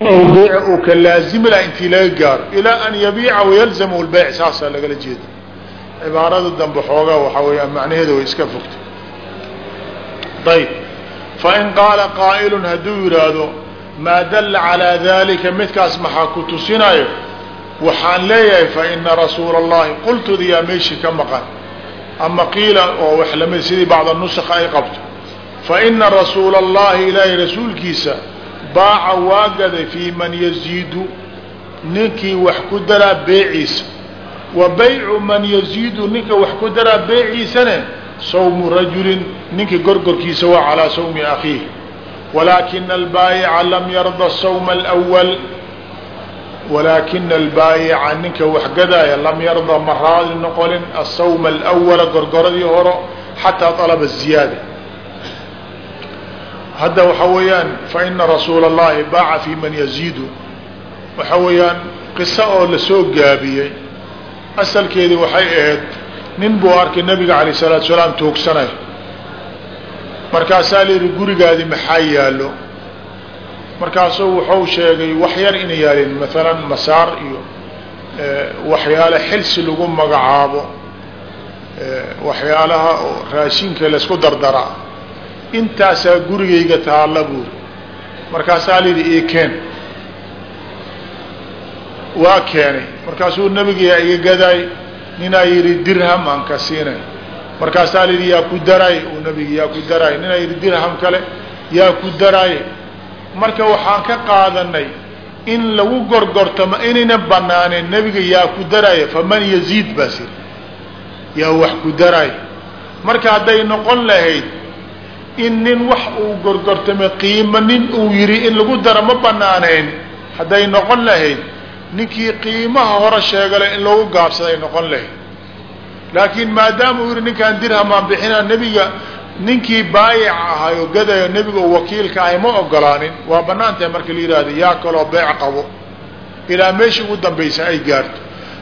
beyca uu ka laazimi laha intii laga gaaro ilaa an yabiica wayalzamu lbeyc saasaa lagala jeeda. Cibaarada dambe xoogaa waxaa weeyaan macnaheeda way iska fogtay. Ayb fain qaala qaa'ilun hadduu yidhaahdo maa dalla calaa dalika midkaas maxaa ku tusinayo? Waxaan leeyahay faina rasuula allahi qultudiyaa meeshii ka maqan. Ama qiila oo wax la mid sidii bacda nusakha ay qabto. Faina rasuula allahi ilaahay rasuulkiisa baaca waa gaday fii man yaziidu ninkii wax ku daraa beeciisa. Wa baycu man yaziidu ninka wax ku daraa beeciisane sawmu rajulin ninkii gorgorkiisa waa calaa sawmi akhiih. Walaakina albaayica lam yarda sawma alwal walaakina albaayica ninka wax gadaaya lam yarda ma raali noqonin asawma alwala gorgoradii horo xataa alaba ziyaada hadda waxa weeyaan faina rasuula اllahi baaca fi man yaziidu waxa weeyaan qiso oo lasoo gaabiyey asalkeedii waxay ahayd nin buu arkay nabiga alayه الsalaatu salaam tuugsanay markaasaa la gurigaadi maxaa yaallo markaasuu wuxuu sheegay wax yar inay yaalin maalan masaar iyo waxyaale xilsi lagu magacaabo waxyaalaha raashinka laysku dardaraa intaasaa gurigayga taalla buuri markaasaa layidhi ii keen. Waa keenay. Markaasuu nabiga iga gaday ninaa yidhi dirham aan ka siinay. Markaasaa layidhi yaa ku daraay uu nabiga yaa ku daraay ninaa yidhi dirham kale. Yaa ku daraay marka waxaan ka qaadanay in lagu gorgortamo inayna banaaneen nebiga yaa ku daraaya faman yaziid? baas yidhi. Yaa wax ku daraay marka hadday noqon lahayd in nin wax uu gorgortamay qiimo nin uu yidhi in lagu daro ma banaanayn hadday noqon lahayd. Ninkii qiimaha hore sheegale in lagu gaabsaday noqon lahayd. Laakiin maadaama uu yidhi ninkaan dirhamaan bixinaa nebiga ninkii baayic ahay oo gadayo nebiga oo wakiilka ahay ma ogolaanin. Waa bannaan tahay marka la yidhaahdo yaa kaloo beec qabo. Ilaa meeshii ugu dambaysa ay gaarto.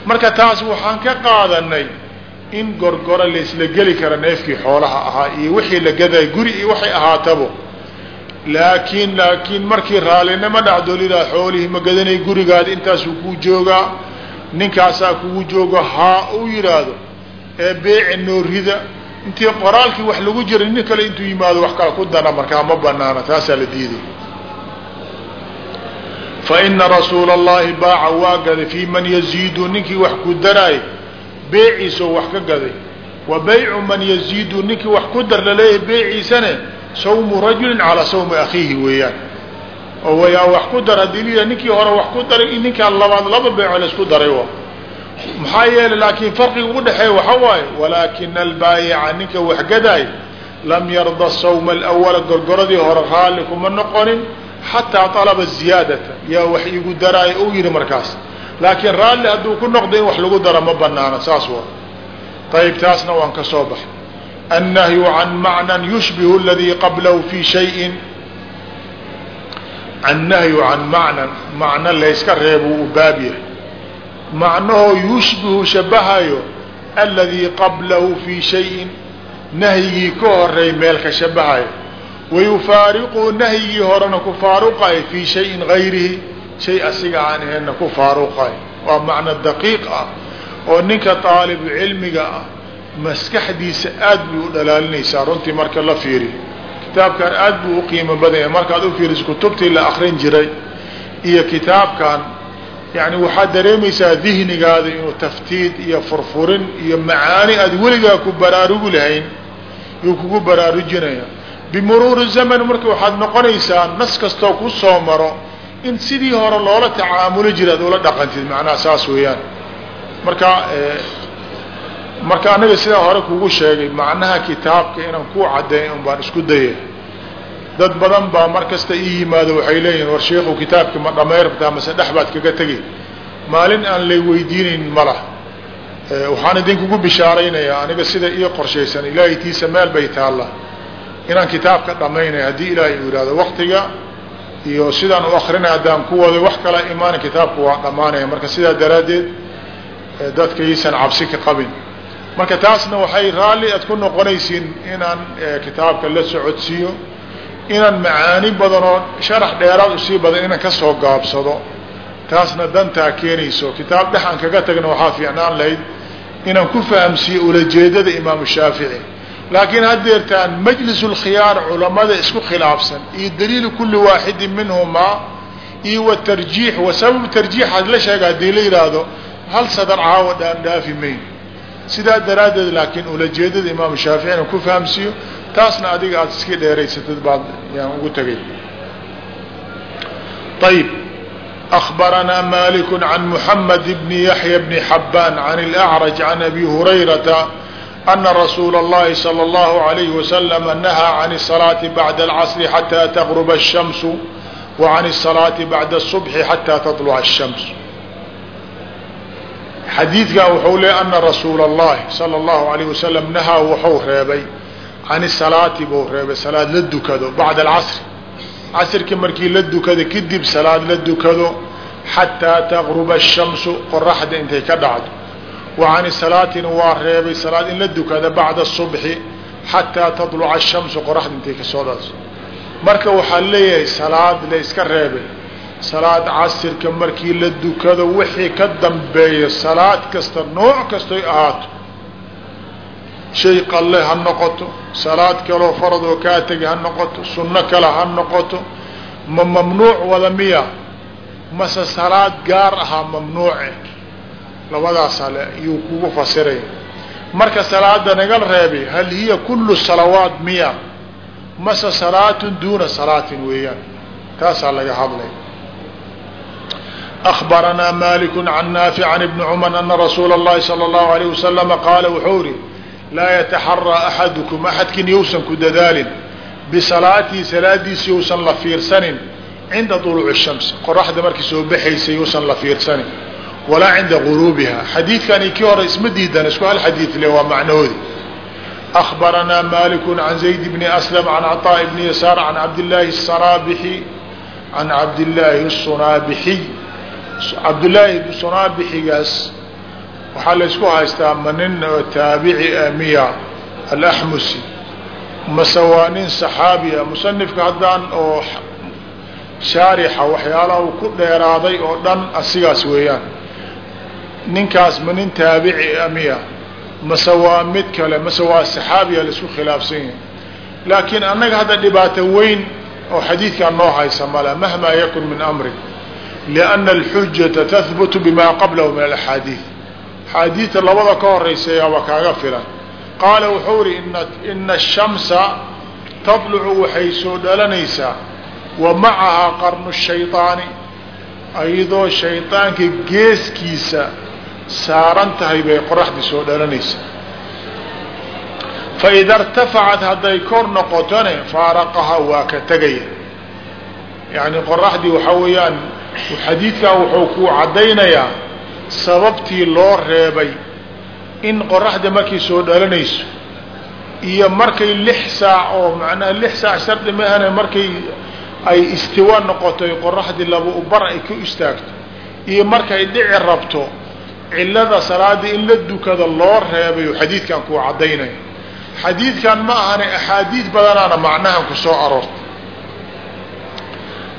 Marka taas waxaan ka qaadanay in gorgoro laysla geli kara neefkii xoolaha ahaa iyo wixii la gaday guri iyo waxay ahaatabo. Laakiin laakiin markii raallinimo dhacdo lidaa xoolihii ma gadanay gurigaada intaasuu kuu joogaa ninkaasaa kugu joogo haa uu yidhaahdo ee beeci noo rida. Intii qoraalkii wax lagu jiray nin kale intuu yimaado wax kale ku dana markaa ma banaana taasaa la diiday. Fa ina rasuula allahi baaca waa gaday fii man yaziidu ninkii wax ku daraay beeciisoo wax ka gaday. Wa baycu man yaziidu ninkii wax ku dar la leeyahay beeciisane sawmu rajulin calaa sawmi akhiihi weeyaan. Oo wayaa wax ku dar haddii liya ninkii hore wax ku daray in ninkaan labaad laba beeco laysku daray wa. Maxaa yeelay laakiin farqiga ugu dhexeeya waxa waaye walaakina albaayica ninka wax gadaay lam yarda sawma alawala gorgoradii hore raalli kuma noqonin xataa alaba ziyaadata yaa wax igu daraayo uu yidhi markaas laakiin raalli hadduu ku noqdo in wax lagu daro ma banaano saas waa. Ayib taasna waan ka soo baxay. Annahyu can macnan yushbihu aladii qablahu fi shayin. Annahyu can macnan macno layska reebo u baab yahay. Macnahoo yushbihu shabahayo aladii qablahu fii shayin. Nahyigii ka horeey meel ka shabahayo wayufaariqu nahyigii horena ku faaruqayo fii shayin gayrihi shay asiga aan ahaynna ku faaruqayo waa macno daqiiq ah oo ninka daalibu cilmiga ah maskaxdiisa aad bay u dhalaalinaysaa runtii marka la fiiriyo kitaabkan aad buu u qiimo badanya markaad u fiiriso kutubtii la akrin jiray iyo kitaabkan yani waxaad dareemaysaa dihnigaada inuu taftiid iyo furfurin iyo macaani aad weligaa ku baraarugi lahayn yuu kugu baraarujinaya bimuruuri zaman marka waxaad noqonaysaa in sidii hore loola tacaamuli jira ad ula dhaqantid macnaha saas weeyaan. Marka marka anaga sidaa hore kugu sheegay macnaha kitaabka inaan ku caddeyn un baan isku dayay. Dad badan baa mar kasta ii yimaado waxay leeyihiin war sheikhu kitaabki ma dhamayrtaa mase dhex baad kaga tegi maalin aan lay weydiinayn malah waxaan idinkugu bishaaraynayaa aniga sida ii qorshaysan ilaahay tiisa meel bay taalla. Inaan kitaabka dhamaynaya haddii ilaahay uu yihahdo waktiga iyo sidaan u akrinay haddaan ku waday wax kala imaana kitaabku waa dhammaanaya. Marka sidaa daraaddeed dadka iisan cabsi ka qabin. Marka taasna waxay raalli aad ku noqonaysiin inaan kitaabka la socodsiiyo inaan macaani badan oo sharax dheeraad u sii badan inaan ka soo gaabsado. Taasna dantaa keenayso. Kitaab dhexan kaga tagna waxaa fiicnaan lahayd inaan ku fahamsiiyo ulajeedada imaamu shaafici laakiin haddeertaan majlis lkhiyaar culamada isku khilaafsan iyo daliilu kuli waaxidin minhumaa iyo watarjiix wa sabab tarjiix had la sheega haddii la yidhaahdo hal sadar caawa dhaan dhaafi mayn sidaa daraaddeed laakiin ulajeedada imaamu shaafici inaan ku fahamsiiyo taasna adiga aada iska dheeraysatid baad yaan ugu tegay ayb أخبرنا مالك عن محمد بن يحيى بن حبان عن الأعرج عن أبي هريرة أن رسول الله صلى الله عليه وسلم نهى عن الصلاة بعد العصر حتى تغرب الشمس وعن الصلاة بعد الصبح حتى تطلع الشمس xadiidkan wuxuu leey ana rasuula اllahi salى اllahu alayh wasalam nahaa wuxuu reebay can salaati buu reebay salaad la dukado bacda alcasri casrkii markii la dukado kadib salaad la dukado xataa taqruba الshamsu qoraxda intay ka dhacdo wacan salaatin waa reebay salaad in la dukada bacda subxi xataa taluca ashamsu qoraxda intay ka soo dhaso marka waxaa leeyahay salaad la yska reebay. Salaad casirka markii la dukado wixii ka dambeeyo salaad kasta nooc kastoy ahaato. Shay qalle ha noqoto salaad kaloo farad oo kaa tega ha noqoto sunno kale ha noqoto ma mamnuuc wada miya? Mase salaad gaar ahaa mamnuuce eh labadaas ale yuu kugu fasiraya marka salaada naga reebay hal hiya kullu salawaat miya mase salaatun duuna salaatin weeyaan taasaa laga hadlay أخبرنا مالك عن نافع عن بن عمر أن رsuuل اللhi صلى الله عليه وسلم qاaل wuxuu ri laa yتaxarى أحadكم أxadkin yousan ku dadaalin بصalaatii salaadiisi yousan la fiirsanin cinda طلوع الشhمس qoraxda markii soo baxaysa yousan la fiirsanin walaa cinda guruubiha xadiidkani kii hore isma diidan isku hal xadiid le waa macnahoodi. Akhbaranaa maaliku can zayd bni aslam can caطaa bni yasaar can cabdillaahi sanaabixi can cabdillaahi sunaabixiy cabdullaahi bn sunaabixigaas waxaa laysku haystaa ma nin oo taabici ah miya alaxmusi mase waa nin saxaabiya ah. musanifka haddaan oo shaarixa waxyaalaha ku dheeraaday oo dhan asigaas weeyaan ninkaas ma nin taabici ah amiya mase waa mid kale mase waa saxaabiya la isku khilaafsan yahay. Laakiin annaga hadda dhibaato weyn oo xadiidkan noo haysa mala mahma yakun min amri lianna alxujata tahbutu bima qablahu min alaxaadiid axaadiidta labada ka horaysayaaba kaaga filan. Qaala wuxuu idhi ina ashamsa tadlucu waxay soo dhalanaysaa wa macahaa qarnu shayطaani ayadoo shayطaanka geeskiisa saaran tahay bay qoraxdii soo dhalanaysaa faإida اrtafacat hadday kor noqotone faaraqaha waa ka tegaya. Yani qoraxdii waxaa weeyaan xadiidkan wuxuu kuu caddaynayaa sababtii loo reebay in qoraxda markay soo dhalanayso iyo markay lix saac oo macnaha lix saac shardi maahane markay ay istiwa noqotoy qoraxdii laba ubar ay ku istaagto iyo markay dhici rabto cillada salaada in la dukada loo reebayo xadiidkan kuu caddaynaya xadiidkan ma ahane axaadiid badanaana macnahan ku soo aroortay.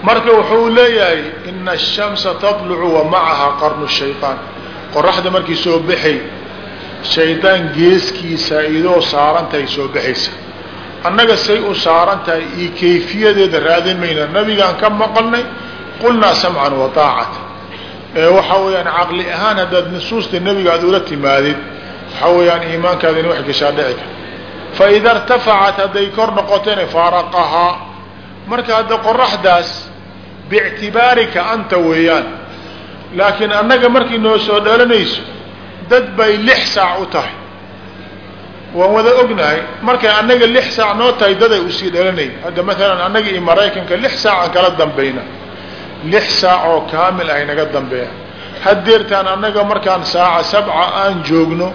Marka wuxuu leeyahay ina ashamsa talucu wa macaha qarnu shayaan qoraxda markii soo baxay shaydaan geeskiisa idoo saarantahay soo baxaysa. Annaga say u saaran tahay iyo kayfiyadeeda raadin mayna nabigaan ka maqalnay qulnaa samcan wa aacata ee waxaa weeyaan caqli ahaan haddaad nusuusta nebiga aad ula timaadid waxaa weeyaan iimaankaada wax gashaa dhici kar faida اrtafacat hadday kor noqotene faaraqahaa. Marka hadda qoraxdaas biictibaarika anta weeyaan. Laakiin annaga markii noo soo dhalanayso dad bay lix saac u tahay. Waan wada ognahay markay annaga lix saac noo tahay daday u sii dhalanay hadda maalan annaga iyo maraykanka lix saac kala dambayna lix saac oo kaamil ay naga dambeeyaan haddeertaan annaga markaan saaca sabca aan joogno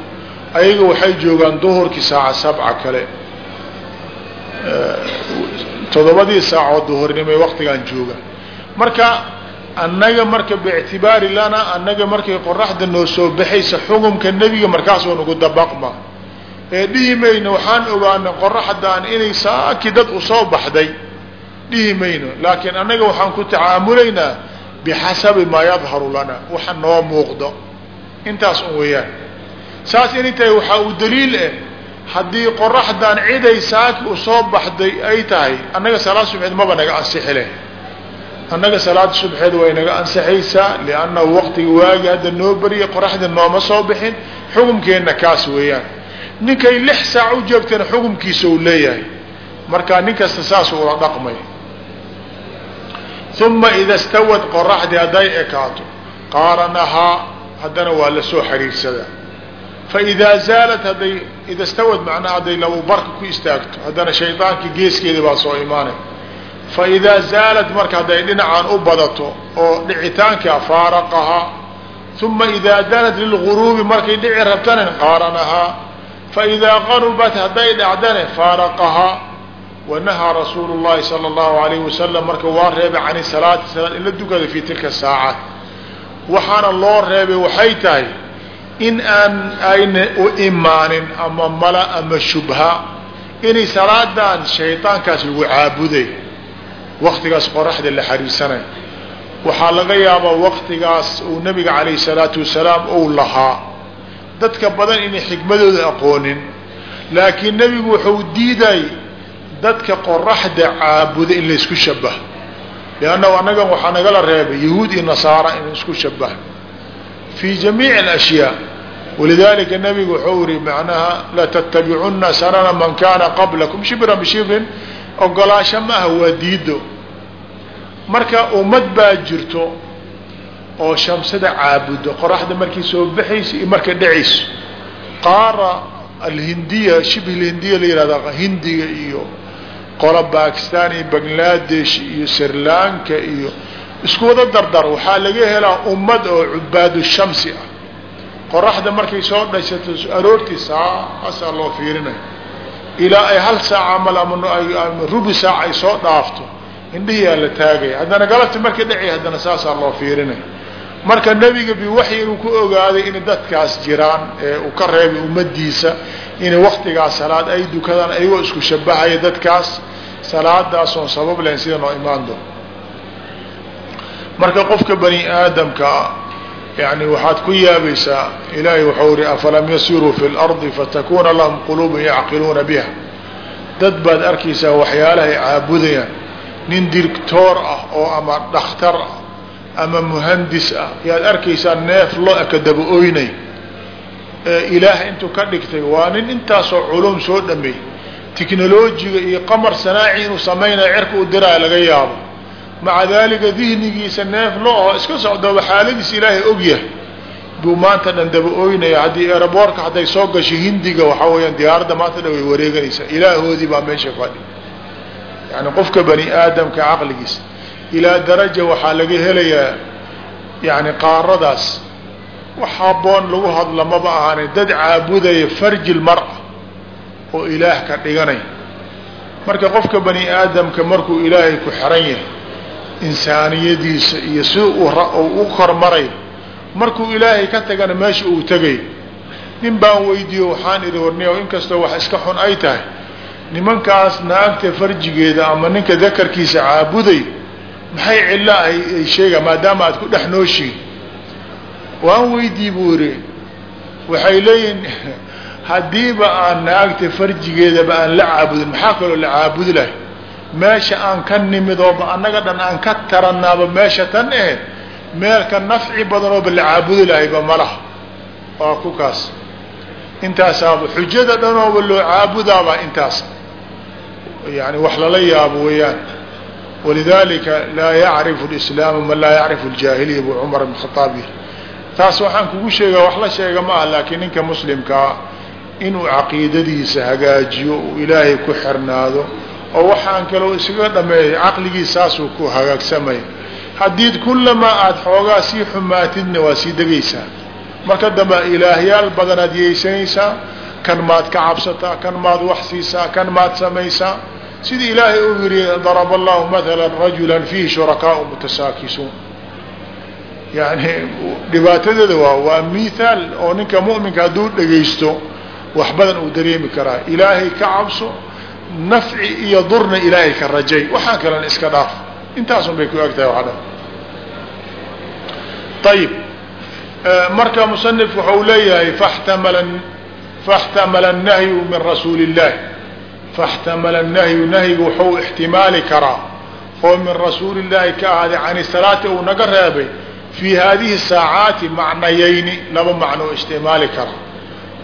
ayaga waxay joogaan duhurkii saaca sabca kale. Toddobadii saacoo duhurnimay waktigaan jooga. Marka annaga marka biictibaari lana annaga markay qoraxda noo soo baxaysa xukumka nebiga markaasoo nagu dabaqma. Ee dhihi mayna waxaan ogaanay qoraxdaan inay saaki dad u soo baxday dhihi mayno laakiin annaga waxaan ku tacaamulaynaa bixasabi maa yadharu lana. Waxa noo muuqdo. Intaas un weeyaan. Saas inay tahay waxaa uu daliil ah haddii qoraxdan ciday saaki u soo baxday ay tahay annaga salaad subxeed maba naga ansixi leh. Annaga salaada subxeed way naga ansixaysaa liannahu waqtiga waagi hadda noo beriya qoraxda nooma soo bixin. Xukumkeenna kaas weeyaan. Ninkay lix saac u joogtana xukumkiisa uu leeyahay. Markaa nin kasta saasuu ula dhaqmay uma ida stawad qoraxdii hadday ekaato qaaranahaa haddana waa la soo xiriirsadaa faidaa zaalat hadday ida stawad macnaha hadday labu barka ku istaagto haddana shaydaankii geeskeeda baa soo imaanay faidaa zaalat marka hadday dhinacaan u badato oo dhicitaankaa faaraqahaa uma idaa danat lilguruubi markay dhici rabtana qaaranahaa faidaa qarubat hadday dhacdane faaraqahaa wanahaa rasuulu llahi sala allahu alayhi wasalam marka waa reebay cani salaati salaad in la dukada fii tilka saacaat waxaana loo reebay waxay tahay in aan ayna u imaanin ama mala ama shubha inay salaadan shaydaankaas lagu caabuday. Waktigaas qoraxda la xariirsanay. Waxaa laga yaabaa waktigaas uu nabiga calayhi salaatu wasalaam ou lahaa. Dadka badan inay xikmadooda aqoonin laakiin nebigu wuxuu diiday dadka qoraxda caabuda in laysku shabaho liannahu annagan waxaa nagala reebay yahuud iyo nasaara in isku shabaha fii jamiici alashyaa walidalika nabigu wuxuu yihi macnaha latattabicunna sanana man kana qablakum shibran bishibrin. Ogolaasho ma waa diido marka ummad baa jirto oo shamsada caabudo qoraxda markay soo baxayso iyo markay dhacayso. Qaara alhindiya shibh alhindiya la yihahda hindiga iyo qola bakistan iyo bangladesh iyo sri lanka iyo isku wada dardar. Waxaa laga helaa ummad oo cubaadu shamsi ah. Qoraxda markay soo dhashato aroortii saasaa loo fiirinaya ilaa ay hal saac amal ama rubi saac ay soo dhaafto. Indhihiyaa la taagaya haddana galabti markay dhaci haddana saasaa loo fiirinaya marka nebiga biwaxyi ku ogaaday inay dadkaas jiraan ee uu ka reebay ummadiisa inay waktigaas salaad ay dukadaan ayagoo isku shabahaya dadkaas salaadaasoon sabab lahayn sida noo imaan doon marka qofka bani aadamkaa yani waxaad ku yaabaysaa ilaahay waxau ihi afalam yasiruu fi lardi fatakuna lahum quluubun yacqiluuna biha. Dad baad arkaysaa waxyaalahay caabudayaan. Nin dirtoor ah oo ama dhakhtar ah ama muhandis ah yaad arkaysaa neef lo eka daba oynay ee ilaah intuu ka dhigtay waa nin intaasoo culum soo dhameey tiknolojiga iyo qamar sanaaci inuu samaynayo cirka u diraayo laga yaabo. Maca daalika dihnigiisa neef lo oo iska socdaba xaaladiis ilaahay ogyahay buu maanta dhan daba oynaya haddii eeraboorka hadday soo gasho hindiga waxaa weeyaan diyaaradda maanta dhan way wareeganaysaa. Ilaahoodii baa meesha fadhi. Yani qofka bani aadamka caqligiisa ilaa daraja waxaa laga helayaa yani qaaradaas. Wax haboon lagu hadla maba ahaani dad caabudaya farji lmar-a oo ilaah ka dhiganaya marka qofka bani aadamka markuu ilaahay ku xiran yahay insaaniyadiisa iyo si u kormaray markuu ilaahay ka tagana meesha uu tegay nin baan weydiiyo waxaan idhi warniyo inkastoo wax iska xun ay tahay. Nimankaas naagta farjigeeda ama ninka dakarkiisa caabuday maxay cillo ay sheegaa maadaama aad ku dhex nooshiin waan weydii buu idhi waxay leeyihiin haddiiba aan naagta farjigeedaba aan la caabudin maxaa kaloo la caabudi lahay? Meesha aan ka nimid ooba annaga dhan aan ka taranaaba meesha tan ahe meelka nafci badan ooba la caabudi lahayba malaha waa ku kaas. Intaasaaba xujada dhan ooba loo caabudaabaa intaas. Yani wax lala yaabo weeyaan. Walidalika laa yacrifu lislaamu man laa yacrifu ljaahiliya buu cumar bn khaaab yiri taas waxaan kugu sheegaa wax la sheega ma ah laakiin ninka muslimkaa inuu caqiidadiisa hagaajiyo uu ilaahay ku xirnaado oo waxaan kaloo isaga dhameeyay caqligiisaasuu ku hagaagsamay haddiid kullamaa aada xoogaa sii xumaatidna waa sii degaysaa. Marka dambe ilaahyaal badanaad yeysanaysaa kan maad ka cabsataa kan maad wax siisaa kan maad samaysaa. Sidii ilaahay uu yihi daraba allahu matala rajula fiihi shurakaau mutasaakisuun. Yani dhibaatadeeda waa waa mithaal oo ninka mu'minka hadduu dhegaysto wax badan uu dareemi karaa. Ilaahay ka cabso nafci iyo durna ilaahay ka rajay. Waxaan kalena iska dhaaf. Intaasun bay ku eg tahay waa ayib eh, marka musanif waxau leeyahay faxtamala annahyu min rasuuli illahi faxtamala annahyu nahyiga waxau ixtimaali karaa oo min rasuuli illaahi ka ahaaday cani salaati uu naga reebay fii haadihi saacaati macnayayni laba macno o ixtimaali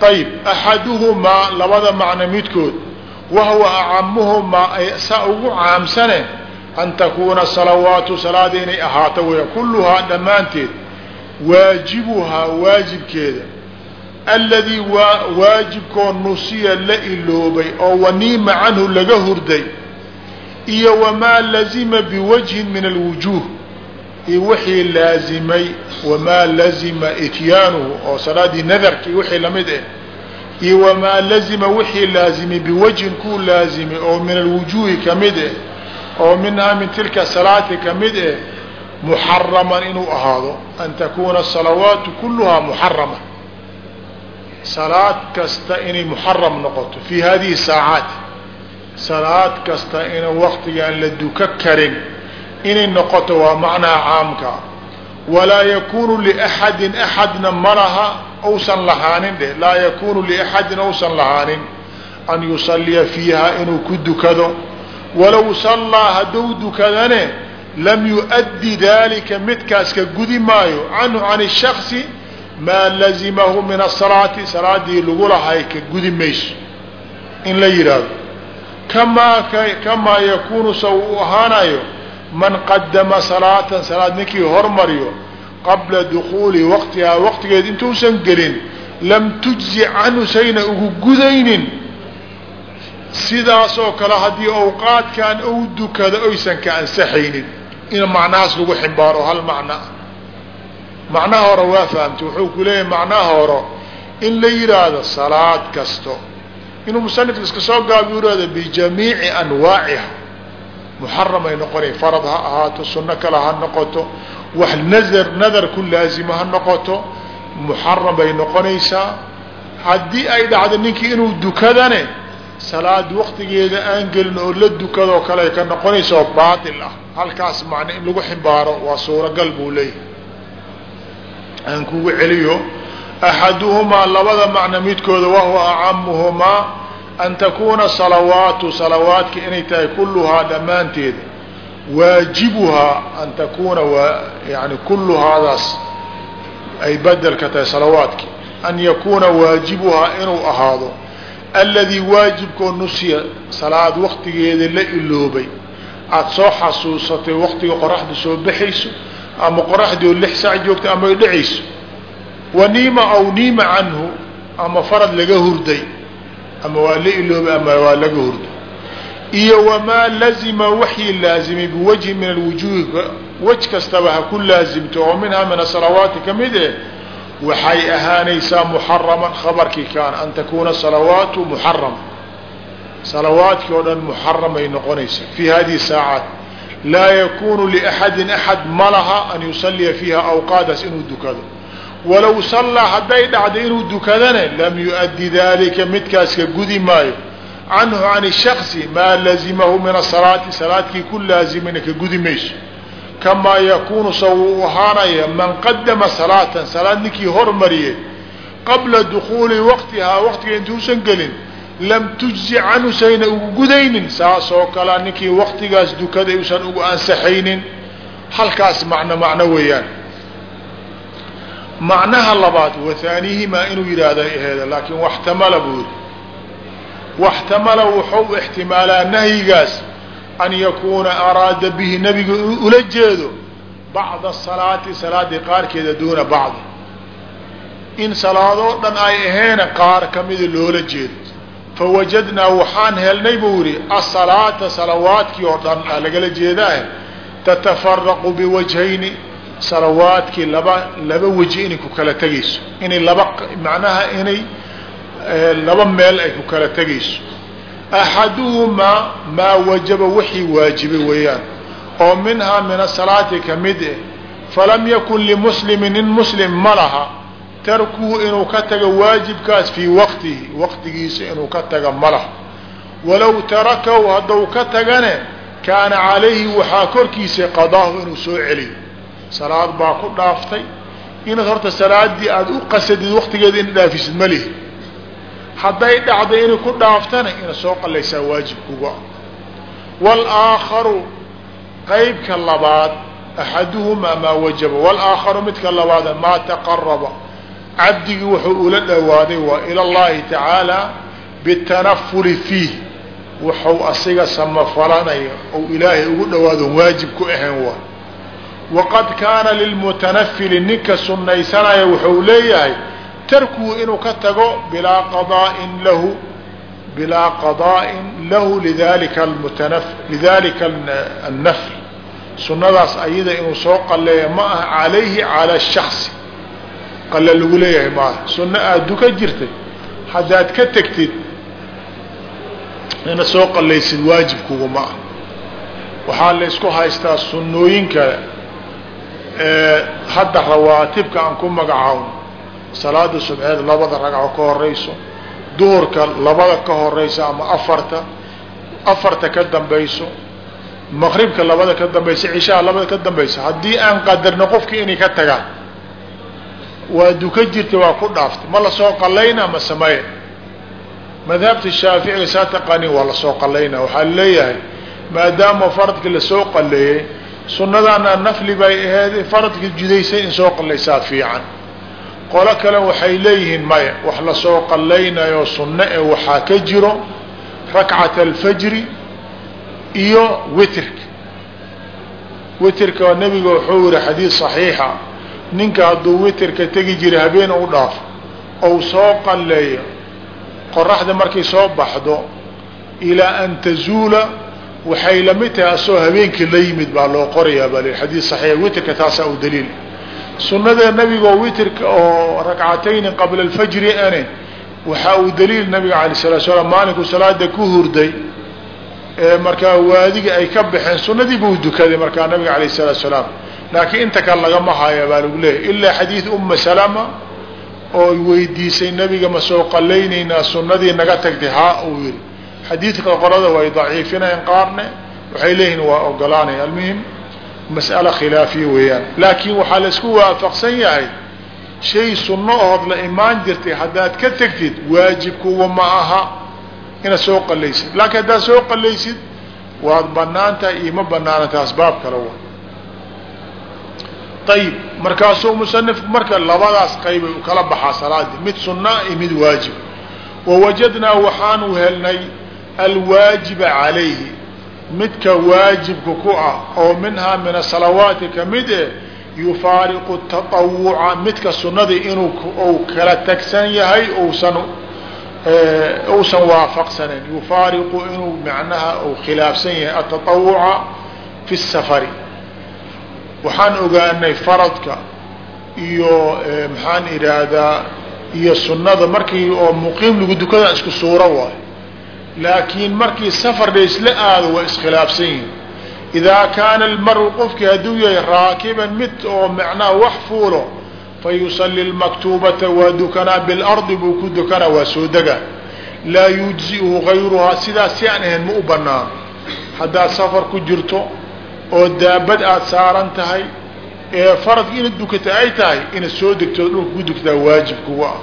ayib axaduhumaa labada macno midkood wahuwa acamuhumaa saa ugu caamsane an takuuna salawaatu salaada inay ahaato weya kulluhaa dhammaanteed waajibuhaa waajibkeeda alladii waajibkoo nusiya la iloobay oo waniima canhu laga hurday iyo wamaa lazima biwajhin min alwujuuh iyo wixii laazimay wamaa lazima ityaanuhu oo salaadii nadarki wixii la mid ah iyo wamaa lazima wixii laazimay biwajhin kuu laazimay oo min alwujuuhi ka mid ah oo minhaa min tilka salaati ka mid ah muxaraman inuu ahaado an takuuna asalawaatu kulluhaa muxarama. Salaad kasta inay muxaram noqoto fii hadihi saacaat. Salaad kasta ina waktigaan la duka karin inay noqoto waa macnaha caamka walaa yakunu liaxadin axadna malaha usan lahaanin dheh laa yakunu liaxadin usan lahaanin an yusalliya fiiha inuu ku dukado walow sallaa hadduu dukadane lam yuؤddi dalika midkaas ka gudi maayo canhu can الshakصi maa lazimahu min asalaati salaadii lagu lahay ka gudi mayso in la yidhaahdo kamaa kamaa yakunu sa uu ahaanayo man qadama salaatan salaad ninkii hormariyo qabla dukuuli waqtihaa waqtigeed intuusan gelin lam tujzi canhu sayna ugu gudaynin. Sidaasoo kale haddii awqaadkan ou dukado oysan ka ansaxaynin. In macnahaas lagu ximbaaro hal macno ah macnaha hore waa fahamtay wuxuu ku leeyahay macnaha hore in la yidhaahdo salaad kasto. Inuu musanifka iska soo gaabi yihahdo bijamiici anwaaciha muxaram ay noqonay farad ha ahaato sunno kale ha noqoto wax nadar nadar ku laazimo ha noqoto muxaram bay noqonaysaa haddii ay dhacdo ninkii inuu dukadane salaad waktigeeda aan gelin oo la dukadoo kale ka noqonaysa oo baatil ah. Halkaas macne in lagu ximbaaro waa suuragal buu leeyahay. Aan kugu celiyo axaduhumaa labada macno midkooda wahuwa acamuhumaa an takuuna salawaatu salawaadka inay tahay kulluhaa dhammaanteeda waajibuhaa an takuuna yani kulluhaadaas ay bedelka tahay salawaadki an yakuuna waajibuhaa inuu ahaado alladii waajibkoo nusiya salaad waktigeeda la iloobay aada soo xasuusatay waktiga qoraxda soo baxayso ama qoraxdii oo lix saac joogta ama ay dhacayso wa niima aw niima canhu ama farad laga hurday ama waa la iloobay ama waa laga hurday iyo wamaa lazima waxii laazimay biwajhin min alwujuuhi wej kastaba ha ku laazimto oo minhaa min asalawaati ka mid eh waxay ahaanaysaa muxaraman khabarkii kaan an takuuna salawaatu muxarama salawaadkii oo dhan muxaramay noqonaysa fii hadihi saacaat laa yakunu liaxadin axad ma laha an yusaliya fiiha awqaadaas inuu dukado walow sallaa hadday dhacdo inuu dukadane lam yuؤddi dalika midkaas ka gudi maayo. Canhu can shaksi maa lazimahu min asalaati salaadkii ku laazimina ka gudi mayso. Kamaa yakunu sa wuu ahaanaya man qadama salaatan salaad ninkii hormariyey qabla dukuuli waqtihaa waqtiga intuusan gelin lam tujzi canhu sayna ugu gudaynin saasoo kalea ninkii waqtigaas dukaday usan ugu ansaxaynin. Halkaas macno macno macnaha labaad wathaanihimaa inuu yidhaahda aheeda laakiin waxtamala buu yidhi. Waxtamala wuxuu ixtimaalaa nahyigaas an yakuuna araada bihi nabiga ula jeedo bacda salaati salaadii qaarkeeda duuna bacdi. In salaadoo dhan ay aheena qaar kamida loola jeedo. Fawajadnaa waxaan helnay buu yihi asalaata salawaadkii oo dhan lagala jeedaah tatafaraqu biwajhayni salawaadkii laba laba weji inay ku kala tegayso. Inay laba macnaha inay laba meel ay ku kala tegayso. Axaduhumaa maa wajaba wixii waajibay weeyaan. Oo minhaa min asalaati ka mid eh falam yakun limuslimin nin muslim ma laha tarkuhu inuu ka taga waajibkaas fii waqtihi waqtigiisa inuu ka taga ma laha. Walow tarakahu hadduu ka tagane kaana calayhi waxaa korkiisa qadaahu inuu soo celiyo salaad baa ku dhaaftay. Inaad horta salaadii aada u qasadid waktigeeda ina dhaafisid ma lihi. Hadday dhacday inay ku dhaaftana inaad soo qalaysaa waajib kuga walaakharu qaybka labaad axaduhumaa maa wajaba. Walaakharu midka labaad maa taqaraba cabdigii wuxuu ula dhowaaday waa ila llahi tacaala bitanafuli fiih. Wuxuu asiga samafalanaya ou ilaahay ugu dhawaado waajib ku ahayn waa waqad kaana lilmutanafili ninka sunaysanaya wuxuu leeyahay tarkuhu inuu ka tago bilaa qadaain lahu bilaa qadaa'in lahu lidalika mutana lidalika annafl sunadaas ayada inuu soo qaleeya ma aha calayhi cala shaksi qale lagu leeyahay maaha sunno aada duka jirtay haddaad ka tegtid ina soo qalaysid waajibkuga ma ah waxaa laysku haystaa sunnooyinka hadda rawaatibka aan ku magacaawno salaada subxeed labada ragco ka horeyso duhurka labada ka horeysa ama afarta afarta ka dambayso maqribka labada ka dambaysa cishaha labada ka dambaysa haddii aan qadarno qofkii inay ka tagaan waa duka jirta waa ku dhaaftay ma la soo qalayna ma sameeya madhabta shaaficiga saa taqaanin waa la soo qalayna waxaa leeyahay maadaama faradki la soo qaleeyey sunadana nafli bay aheed faradki judaysan in soo qalaysaa fiican. Qolo kale waxay leeyihiin maya wax la soo qalaynayo sunno e waxaa ka jiro rakcat alfajri iyo witrka witrka nabiga wuxuu yihi xadiid صaxiixa ninka hadduu witrka tegi jiray habeen u dhaafo ou soo qalleeyo qoraxda markay soo baxdo ilaa an tazuula waxay la mid tahay asoo habeenkii la yimid baa loo qorayaa baa xadiid saxiix witrka taasaa u daliil. Sunada nabiga witrka oo rakcatayni qabla alfajri ane waxaa uu daliil nabiga alay salatu salaam maalinkuu salaada ku hurday ee markaa waadiga ay ka baxeen sunadii buu dukaday markaa nabiga alayh salatu salaam. Laakiin inta kale lagama haya baa lagu leeyahy ilaa xadiid uma salama oo weydiisay nabiga ma soo qalaynaynaa sunadii naga tagtay. Haa uu yihi xadiidka qolada way daciifinayn qaarne waxay leeyihiin waa ogolaanaya almuhim mas'alo khilaafiya weeyaan. Laakiin waxaa la isku waafaqsan yahay shay sunno ood la imaan jirtay haddaad ka tegtid waajibkuwa ma aha inaad soo qalaysid laakiin haddaad soo qalaysid waad bannaan tahay iyo ma banaanata asbaab kale wa ayib markaasuu musanif marka labadaas qaybay u kala baxaa salaadii. Mid sunaa iyo mid waajib. Wawajadnaa waxaanu helnay alwaajiba calayhi midka waajibka ku ah oo minhaa min asalawaati ka mid e yufaariqu taawuca midka sunada inuu kala tagsan yahay usan uusan waafaqsanayn yufaariqu inuu macnaha uu khilaafsan yahay ataawuca fi safari. Waxaan ogaanay faradka iyo maxaan idhaahdaa iyo sunada markii oo muqiim lagu dukada isku suuro waayo laakiin markii safar la isla aado waa iskhilaafsan yihiin idaa kaana almaru qofkii hadduu yahay raakiban mid oo macnaha wax fuulo fa yusalli lmaktuubata waa dukanaa bilardi buu ku dukanaa waa soo degaa laa yujzi'uhu gayruhaa sidaas si aan ahayn ma u banaano haddaad safar ku jirto oo daabad aada saaran tahay ee faradka inaad dukata ay tahay inaad soo degto dhulka ku duktaa waajib kuga ah.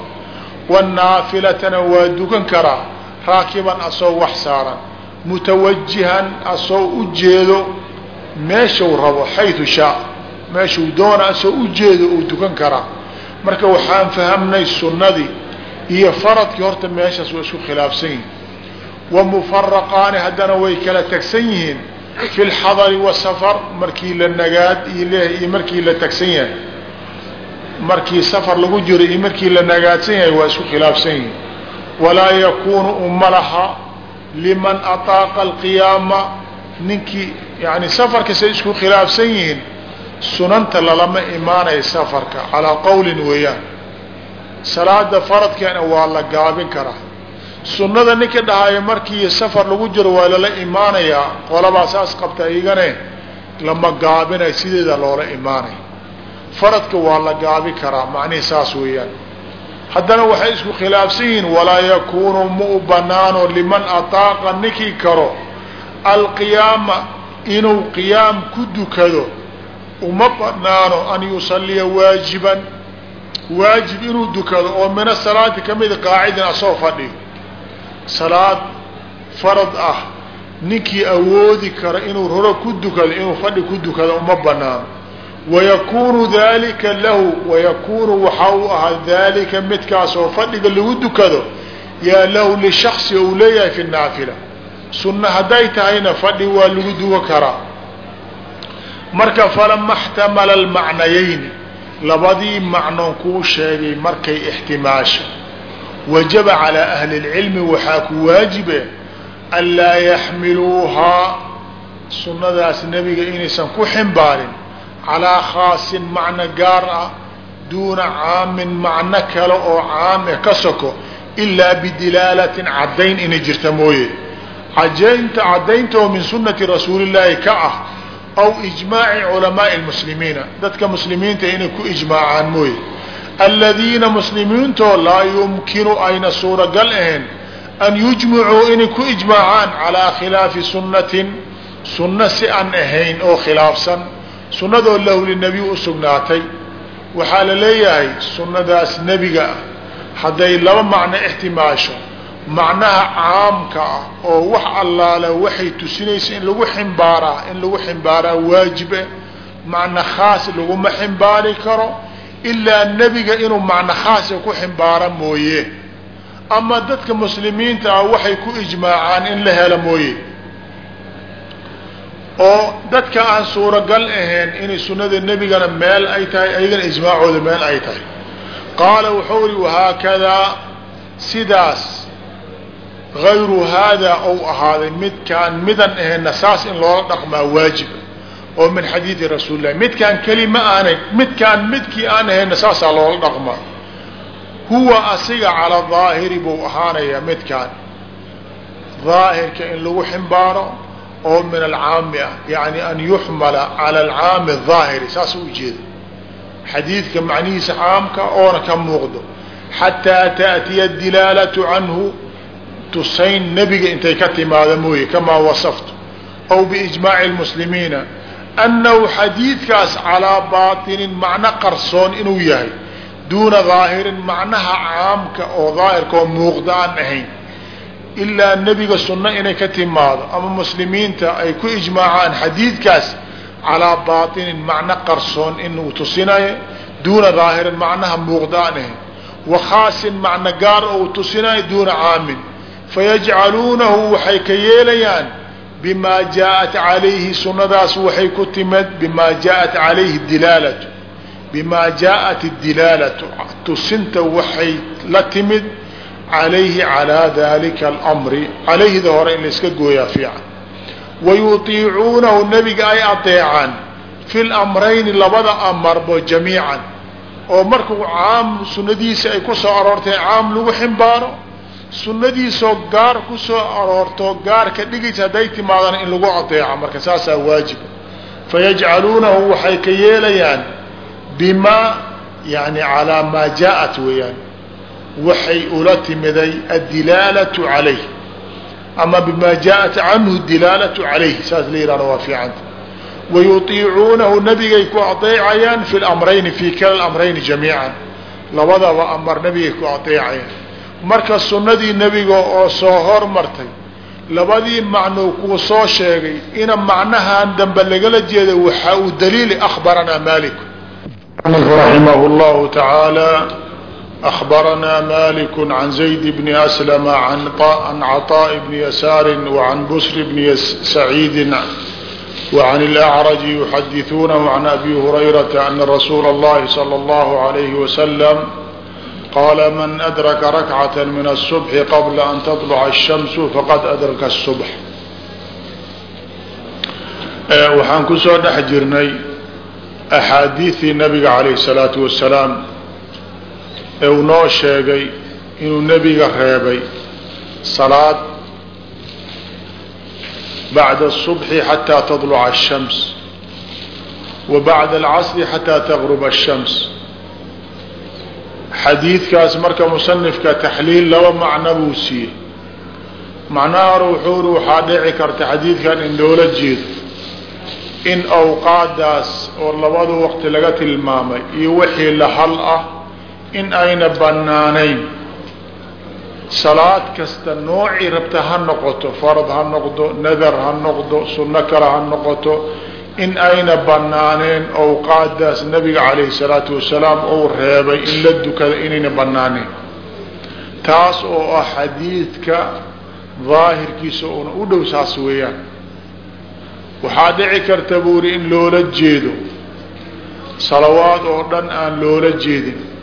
Wanaafilatana waa dukan karaa raakiban asoo wax saaran mutawajihan asoo u jeedo meeshuu rabo xayu shaa meeshuu doona asoo u jeedo uu dukan karaa. Marka waxaan fahamnay sunnadii iyo faradkii horta meeshaas waa isku khilaafsan yihiin wa mufaraqaani haddana way kala tagsan yihiin fi lxadari wasafar markii la nagaad iyo markii la tagsan yahay. Markii safar lagu jiro iyo markii la nagaadsan yahay waa isku khilaafsan yihiin walaa yakunu umalaha liman ataaqa alqiyaama. Ninkii yani safarka say isku khilaafsan yihiin sunanta lalama imaanaya safarka calaa qowlin weeyaan. Salaada faradkeena waa la gaabin karaa. Sunnada ninka dhahaayo markii safar lagu jiro waa lala imaanayaa qolabaa saas qabta igane lama gaabinayo sideeda loola imaanaya faradka waa la gaabi karaa macnihii saas weeyaan haddana waxay isku khilaafsan yihiin walaa yakuunu ma u banaano liman ataaqa ninkii karo. Alqiyaama inuu qiyaam ku dukado uma banaano an yusaliya waajiban. Waajib inuu dukado oo min asalaati kamida qaacidin asoo fadhiyo salaad farad ah ninkii awoodi kara inuu roro ku dukado inuu fadhi ku dukado uma banaano wayakunu dalika lahu wayakunu waxa uu ahaa dalika midkaasoo fadhiga lagu dukado yaa lahu lishaksi uu leeyahay fi naafila sunna hadday tahayna fadhi waa lagu duwo karaa marka falama xtamala almacnayayni labadii macnoon kuu sheegay markay ixtimaasha wajaba calaa ahli اlcilmi waxaa ku waajibe anlaa yaxmiluuhaa sunnadaas nebiga inaysan ku ximbaarin calaa khaasin macno gaar ah duuna caamin macno kale oo caam eh ka soko ilaa bidilaalatin caddayn inay jirta mooye. Cajaynta caddaynta oo min sunnati rasuulillaahi ka ah aw ijmaaci culamaai lmuslimiina dadka muslimiinta inay ku ijmaacaan mooye. Aladiina muslimiintoo laa yumkinu ayna suuragal ahayn an yujmicuu inay ku ijmaacaan calaa khilaafi sunnatin sunno si aan ahayn oo khilaafsan sunnadoo lahu linabiy u sugnaatay. Waxaa la leeyahay sunnadaas nebiga ah. Hadday laba macno ixtimaasho macnaha caamka ah oo wax allaale waxay tusinaysa in lagu ximbaaraa in lagu ximbaaraa waajibe macno khaas laguma ximbaari karo ilaa nebiga inuu macno khaasa ku ximbaara mooye. Ama dadka muslimiinta ah waxay ku ijmaacaan in la helo mooye oo dadka aan suuragal ahayn inay sunnada nebigana meel ay tahay ayagana ijmaacooda meel ay tahay. Qaala wuxuu ihi wahaakadaa sidaas gayru haadaa ou ahaaday midkaan midan ahayna saas in loola dhaqmaa waajiba oo min xadiidi rasuuli lahi midkaan keli ma aanay midkaan midkii aan ahayna saasaa loola dhaqmaa. Huwa asiga calaa daahiri buu ahaanayaa midkaan. Daahirka in lagu ximbaaro oo min alcaami ah yani an yuxmala cala alcaami aahiri saas ujeeda xadiidka macnihiisa caamka oona ka muuqdo. Xataa taأtiya dilaalatu canhu tusayn nebiga intay ka timaado mooye kamaa wasaftu. Aw biijmaaci lmuslimiina annahu xadiidkaas calaa baatinin macno qarsoon inuu yahay duuna daahirin macnaha caamka oo daahirka oo muuqda aan ahayn ilaa nebiga sunno inay ka timaado ama muslimiinta ay ku ijmaacaan xadiidkaas calaa baatinin macno qarsoon inuu tusinayo duuna daahirin macnaha muuqdaan ahayn wa khaasin macno gaar oo uu tusinayo duuna caamin fayajcaluunahu waxay ka yeelayaan bimaa jaaءat calayhi sunnadaas waxay ku timid bimaa jaaءat calayhi dilaalatu bimaa jaaءat dilaalatu tusinta waxay la timid calayhi calaa dalika almri calayhida hore in layska gooyaa fiican. Wayutiicuunahu nebiga ay adeecaan fi lamrayni labada amarbo jamiican. Oo markuu caam sunnadiisa ay ku soo aroortay caam lagu ximbaaro sunnadiisoo gaar ku soo aroorto gaar ka dhigaysa hadday timaadana in lagu adeeco marka saasaa waajiba fayajcaluunahu waxay ka yeelayaan bimaa yani calaa maa jaaءat weeyaan waxay ula timiday addilaalatu calayh. Ama bima jaaءat canhu dilaalatu calayh saas la yihahdo waa fiicanta. Wayuiicuunahu nabigay ku adeecayaan fi lamrayni fi kala lamrayni jamiican. Labadaba amar nabigay ku adeecayaan marka sunnadii nebiga oo soo hormartay labadii macnuu kuu soo sheegay ina macnahan dambe lagala jeeda waxa uu daliili akhbaranaa malik raximah llahu tacaala أخبرنا مالك عن زيد بن أسلم عن عن عطاء بن يسار وعن بسر بن سعيد وعن الأعرج يحدثونه عن أبي هريرة أن رسول الله صلى الله عليه وسلم قال من أدرك ركعة من الصبح قبل أن تطلع الشمس فقد أدرك الصبح waxaan ku soo dhex jirnay أxaadiiثii nabiga عalayه الصلاaةu وaسلاam ee uu noo sheegay inuu nebiga reebay salaad bacda الصubحi xataa taطluca الshams wa bacda اlcasri xataa tغruba الshams xadiidkaas marka musanifka taxliil laba macno buu siiyey macnaha hore wuxuu uri waxaa dhici karta xadiidkan in loola jeedo in awqaadaas oo labada waqti laga tilmaamay iyo wixii la hal ah in ayna bannaanayn. Salaad kasta noocii rabta ha noqoto farad ha noqdo nadar ha noqdo sunno kale ha noqoto in ayna banaaneen awqaadaas nabiga calayhi salaatu wasalaam uu reebay in la dukada inayna banaaneen taas oo ah xadiidka daahirkiisa uuna u dhow saas weeyaan. Waxaa dhici karta buuri in loola jeedo. Salawaad oo dhan aan loola jeedin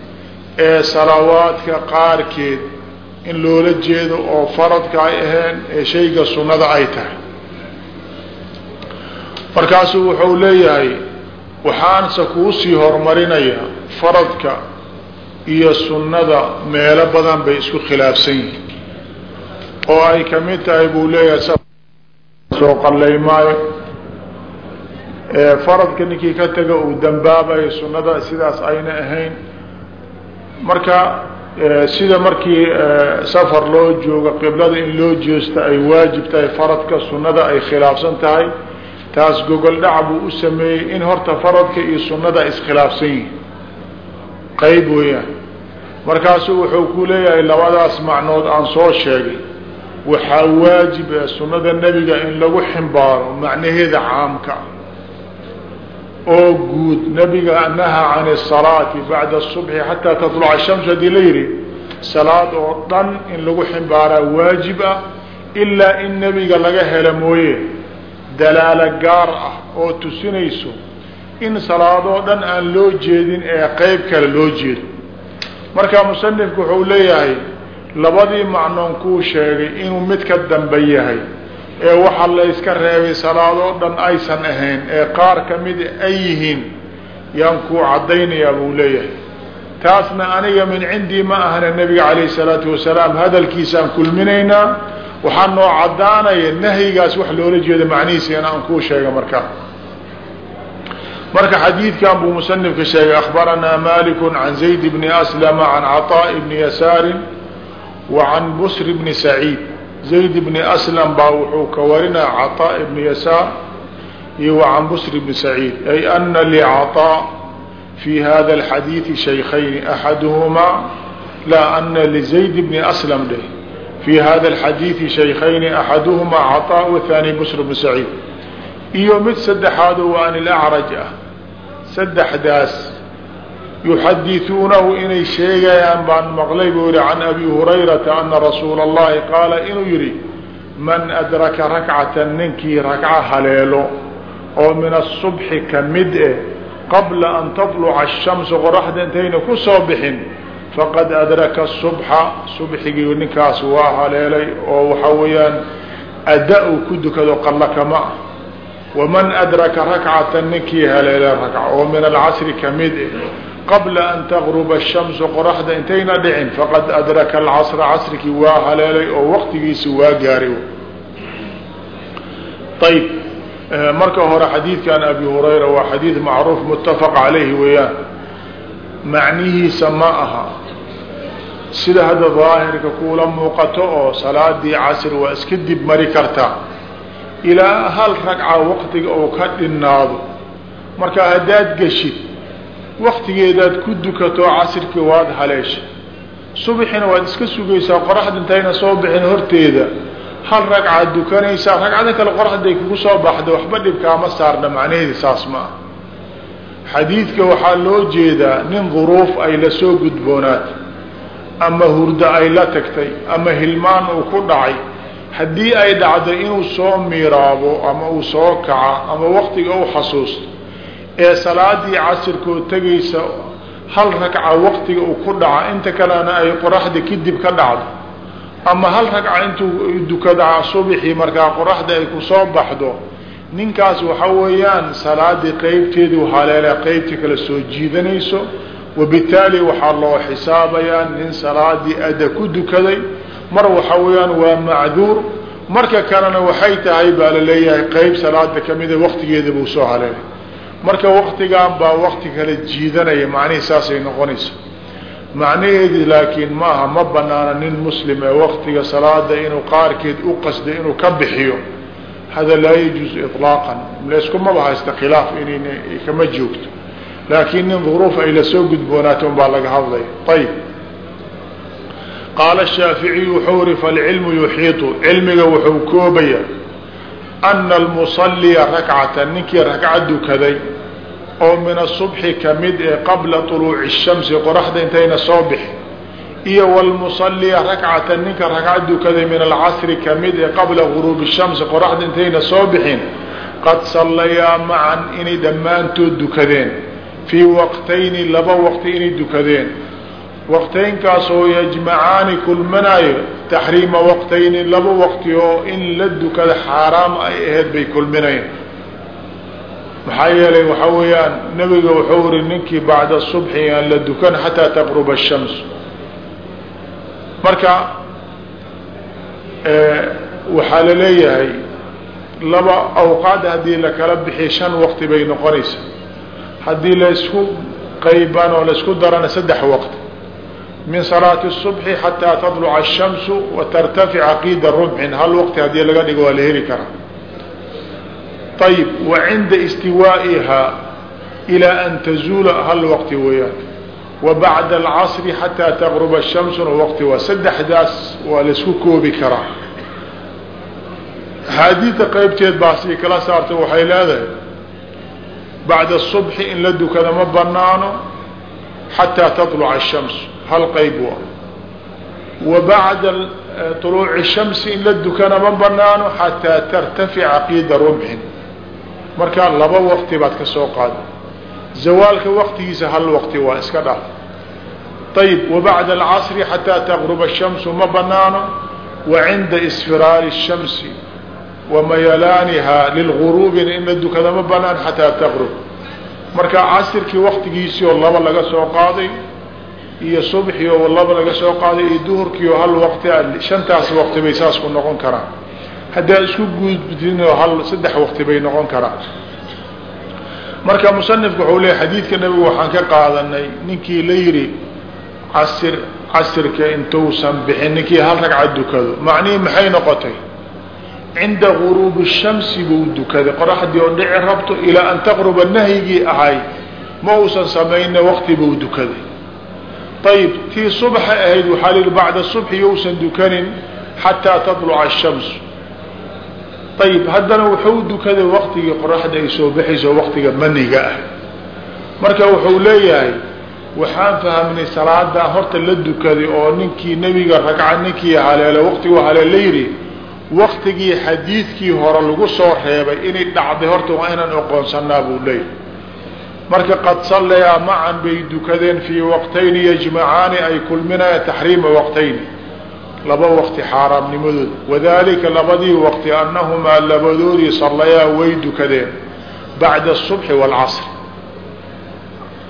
ee salawaadka qaarkeed in loola jeedo oo faradka ay ahayn ee shayga sunnada ay tahay. Markaasuu wuxuu leeyahay waxaanse kuusii horumarinayaa faradka iyo sunnada meelo badan bay isku khilaafsan yihiin. Oo ay ka mid tahay buu leeyahay soo qallay maayo faradka ninkii ka taga uu dambaabayo sunnada sidaas ayna ahayn marka sida markii safar loo joogo qiblada in loo jeesto ay waajib tahay faradka sunnada ay khilaafsan tahay taas gogol dhac buu u sameeyey in horta faradka iyo sunnada iskhilaafsan yihiin qayb weeyaan. Markaasuu wuxuu ku leeyahay labadaas macnood aan soo sheegay. Waxaa waajib ee sunnada nebiga in lagu ximbaaro macnaheeda caamka oo guud nabiga nahaa can asalaati bacda asubxi xataa tatluca shams haddii la yidhi salaad oo dhan in lagu ximbaaraa waajib ah ilaa in nebiga laga hela mooye. Dalaalo gaar ah oo tusinayso in salaadoo dhan aan loo jeedin ee qeyb kale loo jeedo. Marka musanifku wuxuu leeyahay labadii macnoon kuu sheegay inuu mid ka dambe yahay ee waxa layska reebay salaadoo dhan aysan ahayn ee qaar ka mid ay yihiin yaan kuu caddaynayaa buu leeyahay. Taasna aniga min cindii ma ahana nebiga calayhi salaatu wasalaam hadalkiisaan kulminaynaa. Waxaa noo caddaanaya nahyigaas wax loola jeeda macnihiisa aan kuu sheega markaa marka xadiidkan buu musanifka sheegay akhbaranaa maliku can zayd bni aslama can caطaaءi bni yasaarin wa can busr bni saciid zayd bni aslam baa wuxuu ka warinaya caطaaء bni yasaar iyo wa can busr bni saciid ay ana licaطaa fi hada اlxadiidi shaykayni axaduhumaa la ana lizayd bni aslam dheh في hada الxadiiثi شhaykayni أxaduهmaa caطاء wثanي bsr بن سacيid iyo mid saddexaado waa an اlأcraj ah saddexdaas yuxadiثuunahu inay sheegayaan baan maqlay buu yihi can abi hurayrata ana rasuula الlahi qaala inuu yihi man adraka rakcata ninkii rakca haleelo oo min الصubحi kamid eh qabla an taطluca الshamsu qoraxda intayna ku soo bixin faqad adraka subxa subxigii ninkaas waa haleelay oo waxa weeyaan ada uu ku dukado qalla kama ah waman adraka rakcatan ninkii haleelay rakca oo min alcasri kamid eh qabla an tagruba shamsu qoraxda intayna dhicin faqad adraka alcasra casrikii waa haleelay oo waqtigiisi waa gaaray. Ayb marka hore xadiidkan abi hurayra waa xadiid macruuf mutafaq calayhi weeyaan. Macnihiisa ma aha. Sida hadda daahirka kuula muuqato oo salaadii casr waa iska dib mari kartaa ilaa hal ragca waqtiga oo ka dhinaado. Marka haddaad geshid waktigeedaad ku dukato casrkii waad haleeshay. Subxina waad iska sugaysaa qoraxda intayna soo bixin horteeda. Hal ragcaad dukanaysaa ragcada kale qoraxday kugu soo baxda waxba dhibkaama saarna macnaheedi saas ma ah xadiidka waxaa loo jeedaa nin duruuf ay la soo gudboonaatay ama hurdo ay la tagtay ama hilmaan uu ku dhacay. Haddii ay dhacdo inuu soo miiraabo ama uu soo kaca ama waktiga u xasuusto ee salaadii casirkoo tegaysa hal ragca waktiga uu ku dhaca inta kalena ay qoraxda kadib ka dhacdo ama hal ragca intuu dukada subxii markaa qoraxda ay ku soo baxdo ninkaas waxa weeyaan salaadii qeybteedu haleela qeybta kale soo jiidanayso wabitaali waxaa loo xisaabayaa nin salaadii ada ku dukaday mar waxa weeyaan waa macduur marka kalena waxay tahay baa la leeyahay qeyb salaada kamida waktigeeda buu soo haleelay marka waktigan baa wakti kale jiidanaya macnihii saasay noqonaysa macnaheedi laakiin maaha ma banaana nin muslim ee waktiga salaada inuu qaarkeed u qasday inuu ka bixiyo. Hada laa yajuuzu iطlaaqan layskumaba haysta khilaaf inayna kama joogto. Laakiin nin duruuf ay la soo gudboonaato un baa laga hadlaya. Ayib qaala shaaficiyu wuxuu iri falcilmu yuxiiطu cilmiga wuxuu koobaya ana almusalliya rakcatan ninkii rakca dukaday oo min asubxi kamid ee qabla طuluuci الshamsi qoraxda intayna soo bixi iyo wlmusalliya rakcatan ninka rakca dukaday min alcasri kamid ee qabla guruubi الshamsi qoraxda intayna soo bixin qad sallayaa macan inay dhammaantood dukadeen fii waqtayni laba waqti inay dukadeen waqtaynkaas oo yajmacaani kulminaayo taxriima waqtayni laba waqti oo in la dukada xaaraam ay ahayd bay kulminayeen maxaa yeelay waxaa weeyaan nebiga wuxuu iri ninkii bacda subxi aan la dukan xataa taqruba الshams marka waxaa la leeyahay laba awqaad haddii lakala bixiy shan waqti bay noqonaysa haddii laysku qaybaan oo laysku darana saddex waqti min salaati الصubxi xataa taطluca الshamsu wa tartafica qiida rumxin hal waqti haddii laga dhigo waa la heli karaa ayb wa cinda istiwaa'ihaa ilaa an tazuula hal waqti weeyaan wa bacda alcasri xataa taqruba shamsuna waqti waa saddexdaas waa laisku koobi karaa axaadiida qeybteed baasi kala saarta waxay leedahay bacda subxi in la dukada ma banaano xataa taطluca الshams hal qayb waa wa bacda طuluuci shamsi in la dukana ma banaano xataa tartafica qiida rumxin markaa laba waqti baad ka soo qaada zawaalka waqtigiisa hal waqti waa iska dhaaf ayib wabacda alcasri xataa taqruba الshamsu ma banaano wa cinda isfiraari الshamsi wa mayalaanihaa lilguruubin in la dukada ma banaan xataa taqrub marka casirkii waqtigiisii oo laba laga soo qaaday iyo subxii oo laba laga soo qaaday iyo duhurkii oo hal waqti shantaas waqti bay saas ku noqon karaan. Haddaad isku guudbidinoo hal saddex waqti bay noqon karaan. Marka musanifku wuxuu leeyahy xadiidka nabigu waxaan ka qaadanay ninkii la yidhi casir casirka intuusan bixin ninkii hal ragca dukado. Macnihii maxay noqotay? Cinda guruubi shamsi buu dukaday qoraxdii oo dhici rabto ilaa an taqruba nahyigii ahay ma uusan samayna waqti buu dukaday ayib tii subxa ahayd waxaa lihi bacda subxi yousan dukanin xataa tadluca ashamsu ayib haddana wuxuu dukaday waktigii qoraxda ay soo baxayso waktiga maniga ah. marka wuxuu leeyahay waxaan fahmnay salaadaan horta la dukaday oo ninkii nebiga ragca ninkii haleelo waktigu haleella yidhi waktigii xadiidkii hore lagu soo reebay inay dhacday horta waa inaan oqoonsanaa buu leeyahy marka qad sallayaa macan bay dukadeen fii waqtayni yajmacaani ay kulminaya taxriima waqtayni. Laba waqti xaaraamnimadooda wadaalika labadii waqti annahumaa labadoodii sallayaa way dukadeen. Bacda subxi waalcasri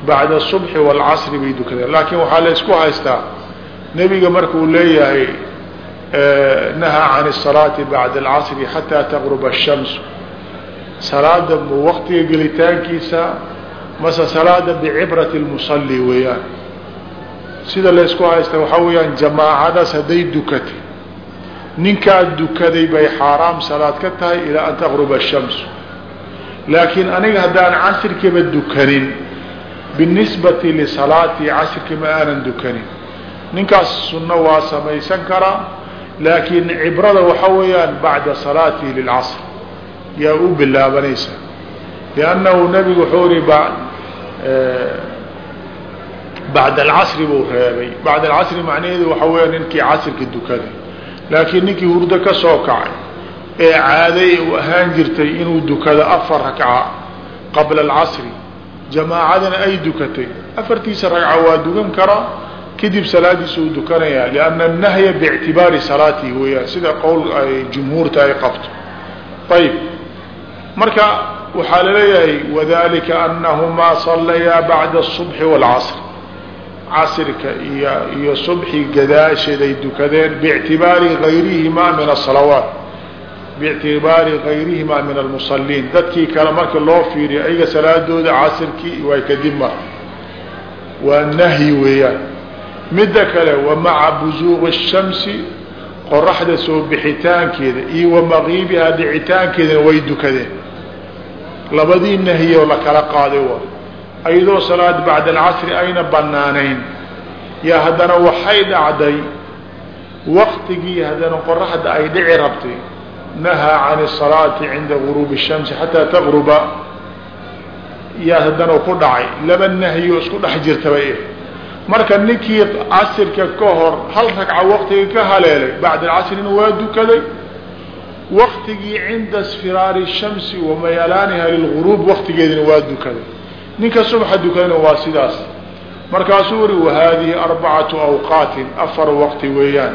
bacda subxi waalcasri bay dukadeen. Laakiin waxaa la ysku haystaa nebiga markuu leeyahay nahaa can asalaati bacda alcasri xataa taqruba ashamsu salaada waqtiga gelitaankiisa mase salaada bicibrati lmusalli weeyaan. Sida laysku haysta waxaa weeyaan jamaacadaas hadday dukatay ninkaa dukaday bay xaaraam salaad ka tahay ilaa an taqruba ashamsu laakiin aniga haddaan casirkiiba dukanin binisbati lisalaatii casirkii ma aanan dukanin ninkaas sunno waa samaysan karaa laakiin cibrada waxaa weeyaan bacda salaatii lilcasr. Yaa u bilaabanaysa. Liannahu nebigu wuxuu uri bacda alcasri buu reebay. Bacda alcasri macnaheedu waxa weya ninkii casirka dukaday. Laakiin ninkii hurdo ka soo kacay ee caaday u ahaan jirtay inuu dukado afar rakca qabla alcasri jamaacadana ay dukatay. Afartiisa ragca waa dukan karaa kadib salaadiisa uu dukanayaa lianna annahya biictibaari salaatihi weeyaan. Sida qowl ay jumhuurta ay qabto. Ayib marka waxaa laleeyahay wadalika anahumaa sallayaa bacda الصubxi wاlcasr casrka iyo iyo subxi gadaasheed ay dukadeen bictibaari gayrihimaa min asalawaat biictibaari gayrihimaa min almusaliin dadkii kale marka loo fiiriyo ayaga salaadooda casirkii way kadib mar waa nahyi weeyaan midda kale wa maca busuuqi الshamsi qoraxda soo bixitaankeeda iyo wa maqiibihaa dhicitaankeedana way dukadeen labadii nahiyoo la kala qaaday ayadoo salaad bacda alcasri ayna bannaanayn. Yaa haddana waxay dhacday waktigii haddana qoraxda ay dhici rabtay. Nahaa can isalaati cinda guruubi shamsi xataa taqruba. Yaa haddana ku dhacay. Laba nahiyoo isku dhex jirtabay marka ninkii casirka ka hor hal ragca waktiga ka haleelay bacda alcasrina waa dukaday waktigii cinda sfiraari shamsi wa lilguruub waktigeedina waa dukaday. Ninka subxa dukadana waa sidaas. Markaasuu uri wahadihi arbacatu awqaatin afar waqti weeyaan.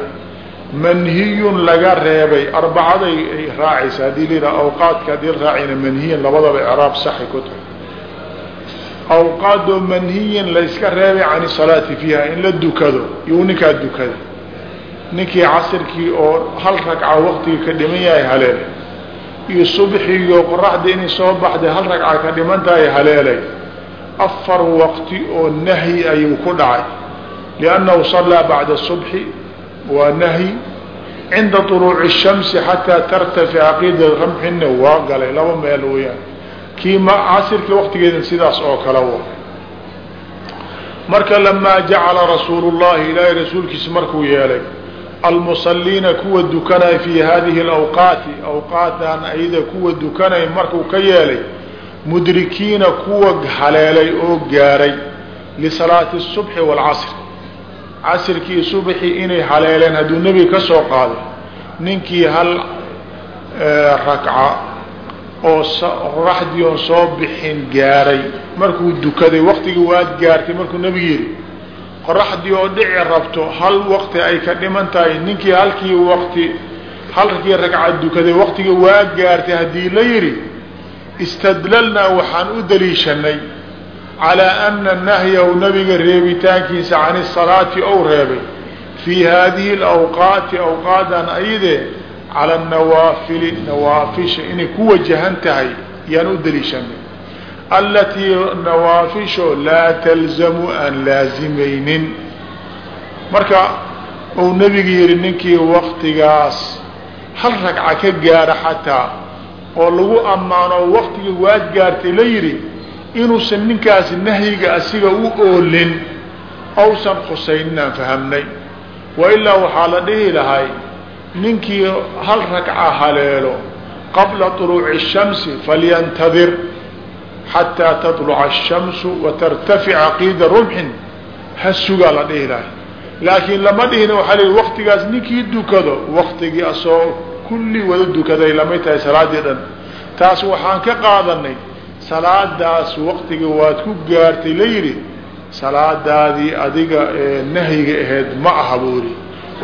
Manhiyun laga reebay. Arbacaday ay raacaysa haddii la yidhaha awqaadka haddii la raacayna manhiyan labadaba icraab saxi ku tahay. Awqaadoo manhiyan layska reebay can salaati fiiha in la dukado iyo ninkaa dukada ninkii casirkii oo hal ragca waqtigii ka dhiman yahay haleelay iyo subxigiio qoraxda inay soo baxday hal ragca ka dhiman tahay haleelay afar waqti oo nahyi ayuu ku dhacay liannahu sallaa bacda subxi waa nahyi cinda طuluuci الshamsi xataa tartafica qiida ramxina waa galay laba meel weyaan kii ma casirkii waqtigeedan sidaas oo kale w marka lamaa jacala rasuulu llahi ilaahay rasuulkiisa markuu yeelay almusaliina kuwa dukanay fii hadihi alawqaati awqaatan ayada kuwa dukanay markuu ka yeelay mudrikiina kuwa haleelay oo gaaray lisalaati subxi waalcasri casrkii subxi inay haleeleen hadduu nebiga ka soo qaado ninkii hal eh, rakca oo qoraxdii oon soo bixin gaaray markuu dukaday waqtigii waad gaartay markuu nebigu yidhi qoraxdii oo dhici rabto hal waqti ay ka dhiman tahay ninkii halkii waqti halkii ragca dukaday waqtigii waa gaartay haddii la yidhi istadlalnaa waxaan u daliishanay calaa ana nahyahu nabiga reebitaankiisa can salaati ou reebay. Fii haadihi alawqaati awqaadan ayadee cala nawaafili nawaafisha inay ku wajahan tahay yaan u daliishanay allatii nawaafisho laa talzamu aan laazimaynin marka uu nebiga yihi ninkii waktigaas hal ragca ka gaara xataa oo lagu ammaano waktigii waad gaartay la yidhi inuusan ninkaasi nahyiga asiga u oolin awsan khusaynin aan fahamnay wa ilaa waxaa la dhihi lahay ninkii hal ragca haleelo qabla طuluuci الshamsi falyantadir xataa taluca ashamsu wa tartafica qiida rumxin ha sugaa la dhihi lahay. Laakiin lama dhihina waxaa la yihi waktigaas ninkii dukado waktigii asoo kulli wada dukaday lamay tahay salaaddii dhan. Taas waxaan ka qaadanay salaadaas waktiga waad ku gaartay la yidhi salaadaadii adiga ee nahyiga ahayd ma aha buuri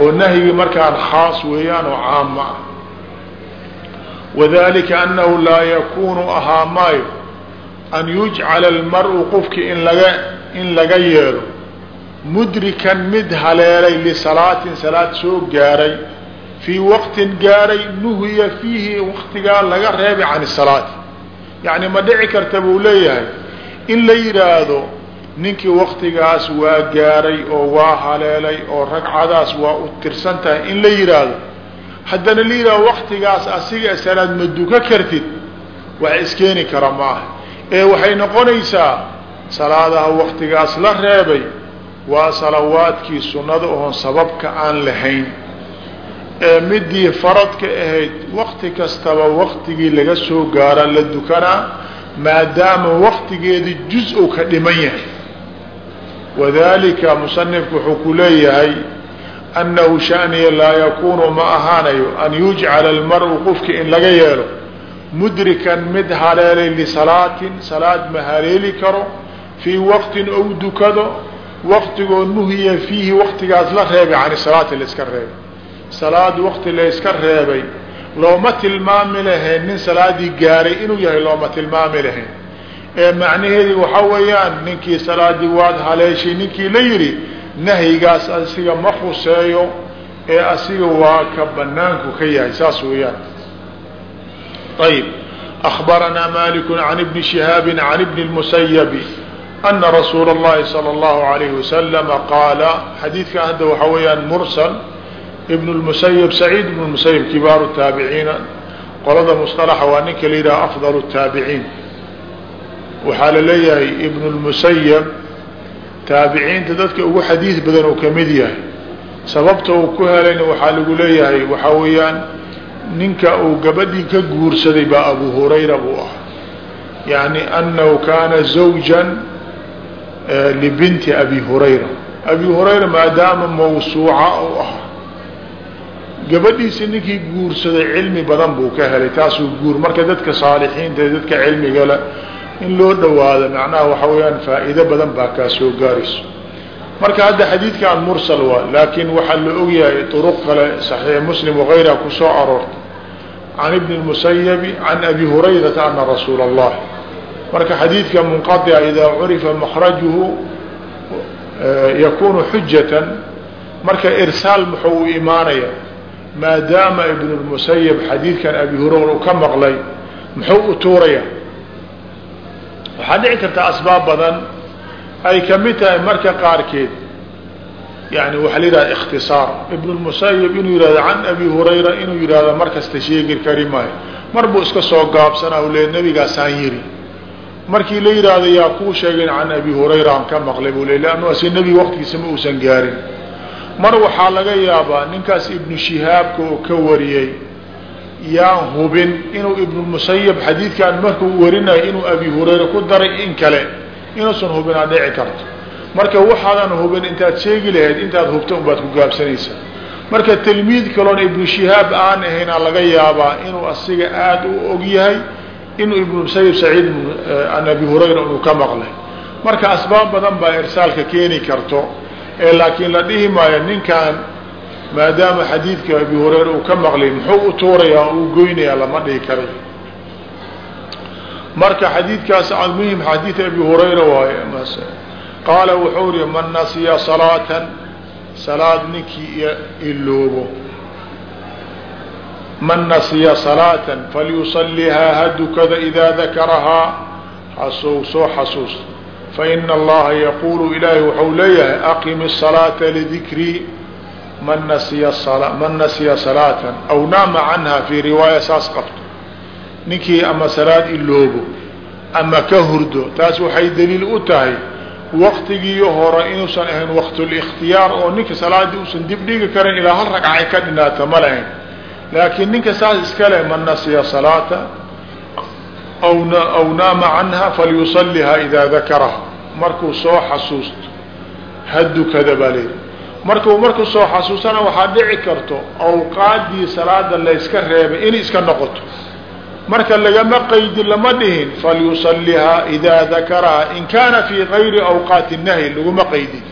oo nahyigii markaan khaas weeyaan oo caam ma ah wadalika annahu laa yakuunu ahaa maayo an yujcala almar-u qofki in laga in laga yeelo. Mudrikan mid haleelay lisalaatin salaad soo gaaray. Fii waqtin gaaray nuhiya fiihi waktigaa laga reebay can salaati yacni ma dhici karta buu leeyahay. In la yidhaahdo ninkii waktigaas waa gaaray oo waa haleelay oo ragcadaas waa u tirsan tahay in la yidhaahdo haddana la yidhahdo waktigaas asiga salaad ma duka kartid. Wax iskeeni kara maaha ee waxay noqonaysaa salaadaha waktigaas la reebay waa salawaadkii sunnada oon sababka aan lahayn. Ee midii faradka ahayd wakti kastaba waktigii laga soo gaara la dukanaa maadaama waktigeedii juz-u ka dhiman yahay. Wadalika musanifku wuxuu ku leeyahay annahu shaniya laa yakunu ma ahaanayo an yujcala almar-u qofki in laga yeelo mudrikan mid haleelay lisalaatin salaad ma haleeli karo fii waqtin ou dukado waktigoo nuhiya fiihi waktigaas la reebay can salaati la iska reebay. Salaad wakti la yska reebay looma tilmaami lahayn nin salaadii gaaray inuu yahay looma tilmaami lahayn. Ee macnaheedii waxaa weeyaan ninkii salaadii waad haleeshay ninkii la yidhi nahyigaas asiga ma khuseeyo ee asiga waa ka banaanku ka yahay saas weeyaan ayb أخبرنا مالك عن بن شهاaب عن بن المسيب ana rasuula اllahi salى اllahu alayhi wasalama qaala xadiidkan hadda waxaa weeyaan mursal ibn اlmusayb saciid ibn musayb kibaaru taabiciina qolada musطalaxa waa ninka la yidhaha afdal الtaabiciin waxaa la leeyahay ibn اlmusayb taabiciinta dadka ugu xadiid badan uu kamid yahay sababta uu ku helayna waxaa lagu leeyahay waxaa weeyaan ninka uu gabadhii ka guursaday baa abu hurayra buu ahaa. Yani anahu kaana zawjan libinti abi hurayra. Abi hurayra maadaama mawsuuca u ahaa. Gabadhiisi ninkii guursaday cilmi badan buu ka helay taasuu guur marka dadka saalixiinta dadka cilmiga le in loo dhawaado macnaha waxa weeyaan faa'iido badan baa kaa soo gaarayso marka hadda xadiidkan mursal waa laakiin waxaa la ogyahay duruq kale saxiix muslim wagayraha ku aroortay. Can ibni lmusayabi can abi hurayrata ana rasuula allah marka xadiidka munqaطica idaa curifa makrajuhu yakunu xujatan marka irsaal muxuu u imaanaya maadaama ibn lmusayab xadiidkan abi hurayra uu ka maqlay muxuu u tuuraya waxaa dhici karta asbaab badan ay ka mid tahay marka qaarkeed. Yani waxaa la yidhahda ikhtisaar. Ibn lmusayab inuu yihahdo can abi hurayra inuu yihahdo mar kasta sheegi kari maayo. Mar buu iska soo gaabsanaa u le nabigaasaan yiri. Markii la yidhaahdo yaa kuu sheegeen can abi hurayra ka maqlay? buu le lannu asi nebiga waqtigiisa ma uusan gaarin. Mar waxaa laga yaabaa ninkaas ibnu shihaabka oo ka wariyey yaan hubin inuu ibnulmusayab xadiidkan markuu warinayo inuu abi hurayra ku daray in kale inuusan hubin aa dhici karto. Marka waxaadan hubin intaad sheegi lahayd intaad hubta unbaad ku gaabsanaysaa. Marka tilmiid kaloon ibnu shihaab aan ahaynaa laga yaabaa inuu asiga aada u og yahay inuu ibnu musayib saciid an abi hurayra inuu ka maqlay. Marka asbaab badan baa irsaalka keeni karto ee laakiin la dhihi maayo ninkan maadaama xadiidka abi hurayra uu ka maqlay muxuu u tuurayaa uu goynayaa lama dhihi karay marka xadiidkaas almuhim xadiid abi hurayra waaye qaala wuxuu ri man nasiya salaatan salaad ninkii iloobo. Man nasiya salaatan falyusalihaa hadukada idaa dakarahaa soo xasuus. Faina allaha yaquulu ilaahi waxau leeyahay aqimi الsalaata lidikrii man nasiya salaatan aw naama canha fii riwaaya saas qabto ninkii ama salaad iloobo ama ka hurdo taas waxay daliil u tahay waktigii hore inuusan ahayn waqtulikhtiyaar oo ninka salaadii uusan dib dhigi karin ilaa hal ragcay ka dhinaata ma lahayn. Laakiin ninka saas iskale man nasiya salaata aw naama canha falyusaliha idaa dakaraha. Markuu soo xasuusto hadukada baa leeyihi markuu markuu soo xasuustana waxaa dhici karto awqaadii salaada layska reebay inay iska noqoto marka lagama qaydi lama dhihin falyusalihaa idaa dakaraha. In kaana fii gayri awqaati nahyi laguma qaydin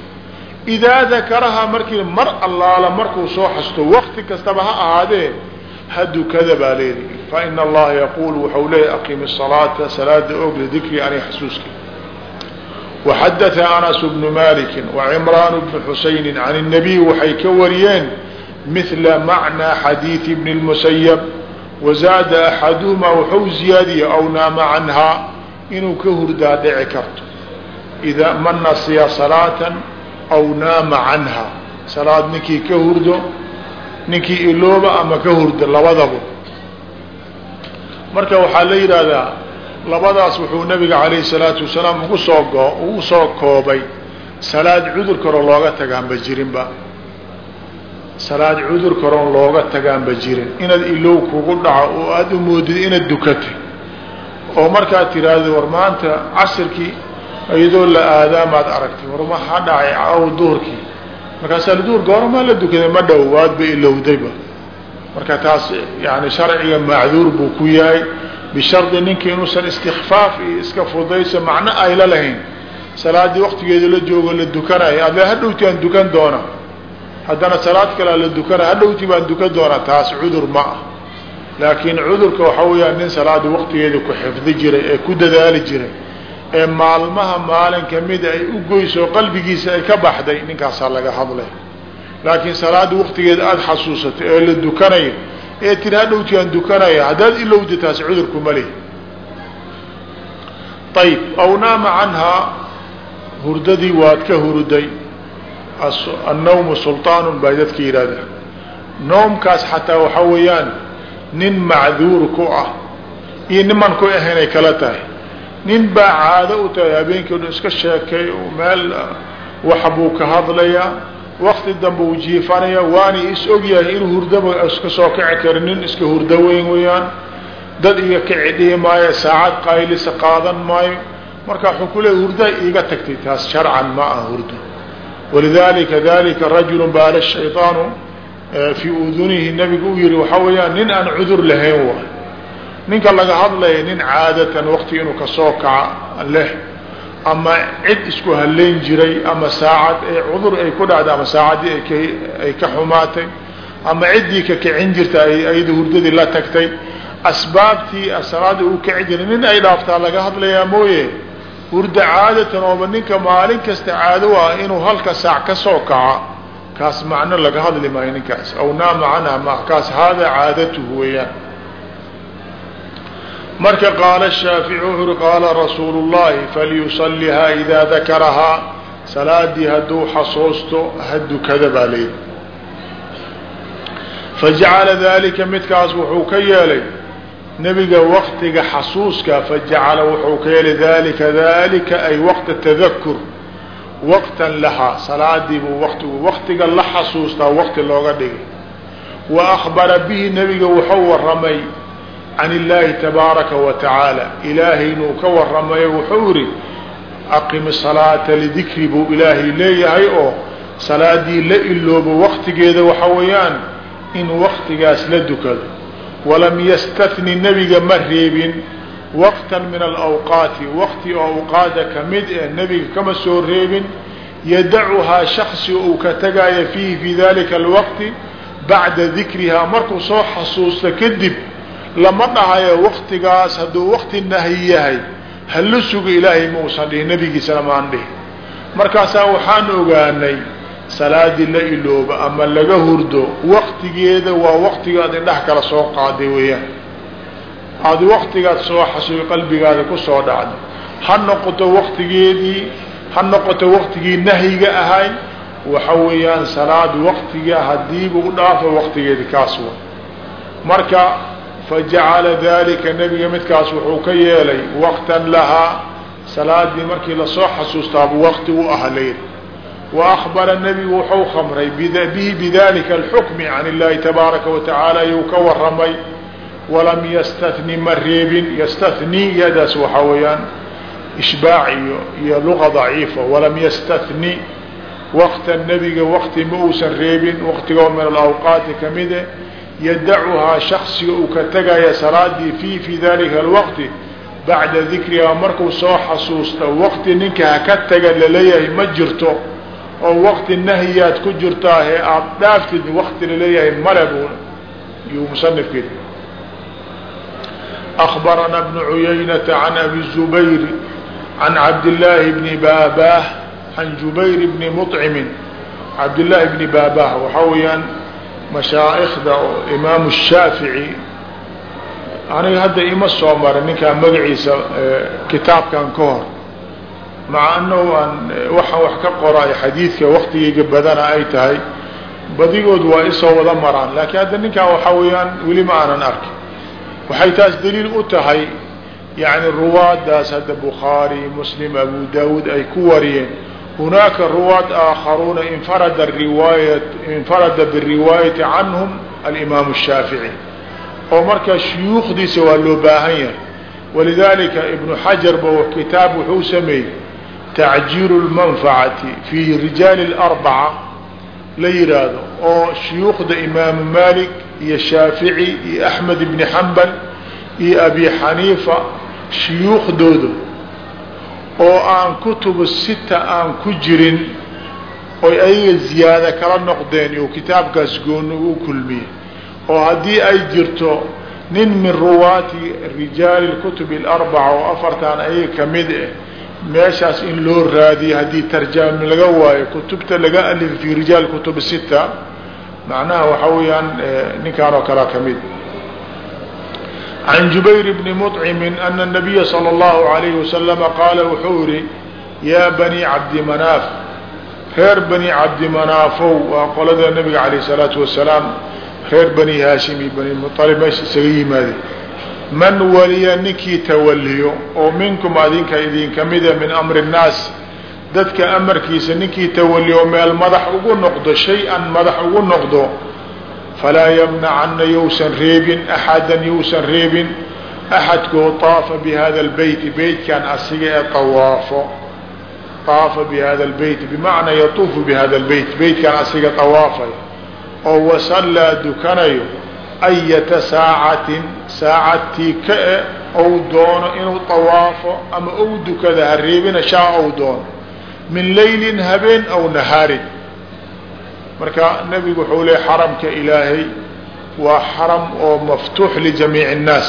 idaa dakaraha markii mar allaala markuu soo xasto wakti kastaba ha ahaadee hadu kada baa leedi faina allaha yaquul waxau leeya aqimi salaata salaada ogle dikri ani xasuuski. Waxadaa anas bnu maliki wacimraan bni xusayni can اnabiy waxay ka wariyeen mila macnaa xadiidi bni اmusayab wazaada axaduhumaa wuxuu ziyaadiyey aw naama canhaa inuu ka hurdaa dhici karto idaa man nasiya salaatan aw naama canha salaad ninkii ka hurdo ninkii ilooba ama ka hurdo labadaba marka waxaa la yidhaahdaa labadaas wuxuu nabiga calayhi salaatu wasalaam ugu soo ugu soo koobay salaad cudur karoo looga tagaanba jirinba salaad cudur karoon looga tagaanba jirin. Inaad ilow kugu dhaco oo aada u moodid inaad dukatay oo markaad tiraahdo war maanta casirkii iyadoo la aadaamaad aragtay war maxaa dhacay caawo duhurkii markaasaa duhur goormaa la dukaday ma dhow waadba ilowdayba. Marka taas yani sharciga macduur buu ku yahay. Bishardi ninka inuusan istikfaaf iyo iska fudayso macno ayla lahayn. Salaaddii waktigeeda la joogo la dukanayo adle hadhowti aan dukan doona haddana salaad kalea la dukanaya hadhowti baan dukan doonaa taas cudur ma ah. Laakiin cudurka waxaa weeyaan nin salaada waktigeeda ku xifdi jiray ee ku dadaali jiray ee maalmaha maalin kamida ay u goyso qalbigiisa ay ka baxday ninkaasaa laga hadlay. Laakiin salaada waktigeeda aada xasuusatay ee la dukanayo ee tiri hadhowti aan dukanaya haddaad ilowda taasi cudurku ma leh ayib aw naama canhaa hurdadii waad ka hurday annawmu sulطaanun bay dadka yidhahdaan noomkaas xataa waxaa weeyaan nin macduur ku ah iyo niman ku ahaynay kala tahay. Nin baa caado u tahay habeenkii dhan iska sheekay meel wax buu ka hadlayaa wakti dambe uu jiifanaya waana is ogyahay inuu hurdaba iska soo kici kara nin iska hurdo weyn weeyaan. Dad iga kici dhihi maayo saacad qaylisa qaadan maayo. Marka wuxuu ku hurdaa iiga tagtay taas sharcan ma ah hurdo walidalika dalika rajulu baala shayطaanu fii udunihi nabigu u yihi waxaa weeyaan nin aan cudur lahayn waay ninka laga hadlaya nin caadatan wakti inuu ka soo kaca leh ama cid isku haleyn jiray ama saacad ee cudur ay ku dhacday ama saacaddii ay ka xumaatay ama ciddii ka kicin jirta ay ayada hurdadii la tagtay asbaabtii salaada uu kici jiray nin ay dhaaftaa laga hadlayaa mooye hurda caadatan ooba ninka maalin kasta caado ah inuu halka saac ka soo kaca kaas macno laga hadli maayo ninkaas. Aw naama canha ma kaas haadaa caadatuhu weeyaan. Marka qaala shaafici wuxu uri qaala rasuulu llahi falyusalihaa idaa dakarahaa. Salaadii hadduu xasuusto ha baa layidhi fajacala dalika midkaas wuxuu ka yeelay nebiga waktiga xasuuska fajacala wuxuu ka yeelay dalika dalika ay waqta tadakur waqtan lahaa salaadii buu watigu waktiga la xasuustaa waqti looga dhigay. Wa akbara bihi nebiga wuxuu waramay can illaahi tabaaraka wa tacaala. Ilaahay inuu ka waramayo wuxuu yihi aqimi salaata lidikri buu ilaahay leeyahay oo salaadii la iloobo waktigeeda waxa weeyaan in waktigaas la dukado walam yastahni nebiga ma reebin waqtan min alawqaati waqti oo awqaada ka mid eh nebiga kama soo reebin yadacuhaa shaksi uu ka tagaya fiihi fi dalika alwaqti bacda dikrihaa markuu soo xasuusto kadib lama dhahayo waktigaas hadduu wakti nahyi yahay hala sugo ilaahay mausan dhihin nabigiisana maan dhihin markaasaa waxaan ogaanay salaadii la ilooba ama laga hurdo waktigeeda waa waktigaad indhaha kala soo qaaday weeyaan. Aada waktigaad soo xasuy qalbigaada ku soo dhacday ha noqoto waktigeedii ha noqoto waktigii nahyiga ahay waxa weeyaan salaad waktiga hadiiba u dhaafo waktigeedi kaas wa marka fajacala dalika nebiga midkaas wuxuu ka yeelay waqtan lahaa salaadii markii la soo xasuustaabu waqti u aha layidhi wa akbara nebigu wuxuu khamray bihi bidalika alxukmi can illahi tabaaraka wa tacaala yuu ka waramay walam yastahni ma reebin yastahni yadaas waxaa weeyaan ishbaac iyo iyo luga daciifa walam yastahni waqta nebiga waqti ma uusan reebin waqtigoo min alawqaati kamide yadacuhaa shaksiga uu ka tegaya salaadii fi fi dalika alwaqti bacda dikrihaa. Markuu soo xasuusta waqti ninka ha ka taga la leeyahay ma jirto oo waqti nahyaad ku jirtaahe aada dhaaftid waqti laleeyahay male buu yuu musanifkeed أخبرنا بن عيينة عن أبي الزبير عن عبد الله بن باباه عن جبير بن مطعم عبد الله بن باباه waxaa weyaan mashaaikda oo imaamu الshaafiعي aniga hadda ima soo marin ninkaa magaciisa kitaabkan ka hor maca aan eh, waxaan wax ka qoray xadiidka waktigayga badana ay tahay badigood waa isoo wada maraan. Laakiin hadda ninkaan waxaa weeyaan weli ma aanan arkin. Waxay taas daliil u tahay yani ruwaadaas hadda bukhaari muslim abu daawuud ay ku wariyeen. Hunaaka ruwaad aakharuuna infarada riwaaya biriwaayati canhum alimaamu shaafici. Oo markaa shuyuukhdiisa waa loo baahan yahay. Walidaalika ibnu xajarba kitaab wuxuu sameeyey tacjiiru اlmanfacati fi rijaali اlarbaca la yihaahdo oo shuyuukhda imaamu malik iyo shaafici iyo axmed ibni xambal iyo abi xaniifa shuyuukhdooda oo aan kutubu sita aan ku jirin oy ayaga ziyaado kala noqdeen iyo kitaabkaas gooni u kulmiyey oo haddii ay jirto nin min ruwaati rijaali kutubi اlarbaca oo afartan ayaga kamid ah meeshaas in loo raadiyo haddii tarjaami laga waayo kutubta laga alif fi rijaal kutub sita macnaha waxaa weeyaan ninkaan oo kalea kamid can jubayr bni mطcimi ana الnabiya salى اllahu عalayhi wasalama qaala wuxuu yihi yaa bani cabdi manaaf reer bani cabdi manaafow waa qolada nabiga alayh salaatu wasalaam reer bani haashim iyo bani mualib meesha isaga yimaadeen man waliya ninkii tawaliyo oo minkum adinka idinka mida min amri nnaas dadka amarkiisa ninkii tawaliyo meel madax ugu noqdo shay-an madax ugu noqdo falaa yamnacanna yousan reebin axadan yousan reebin axadkoo taafa bi hada albeyti beytkan asiga ee tawaafo taafa bi hada albeyti bimacnaa yatuufu bi albeyt beytkan asiga tawaafay oo wasallaa dukanayo ayata saacatin saacadtii ka e ou doono inuu tawaafo ama ou dukada hareebina shaa ou doono. Min laylin habeen aw nahaarin. Marka nebigu wuxuu leey xaramka ilaahay waa xaram oo maftuux lijamiici اnnaas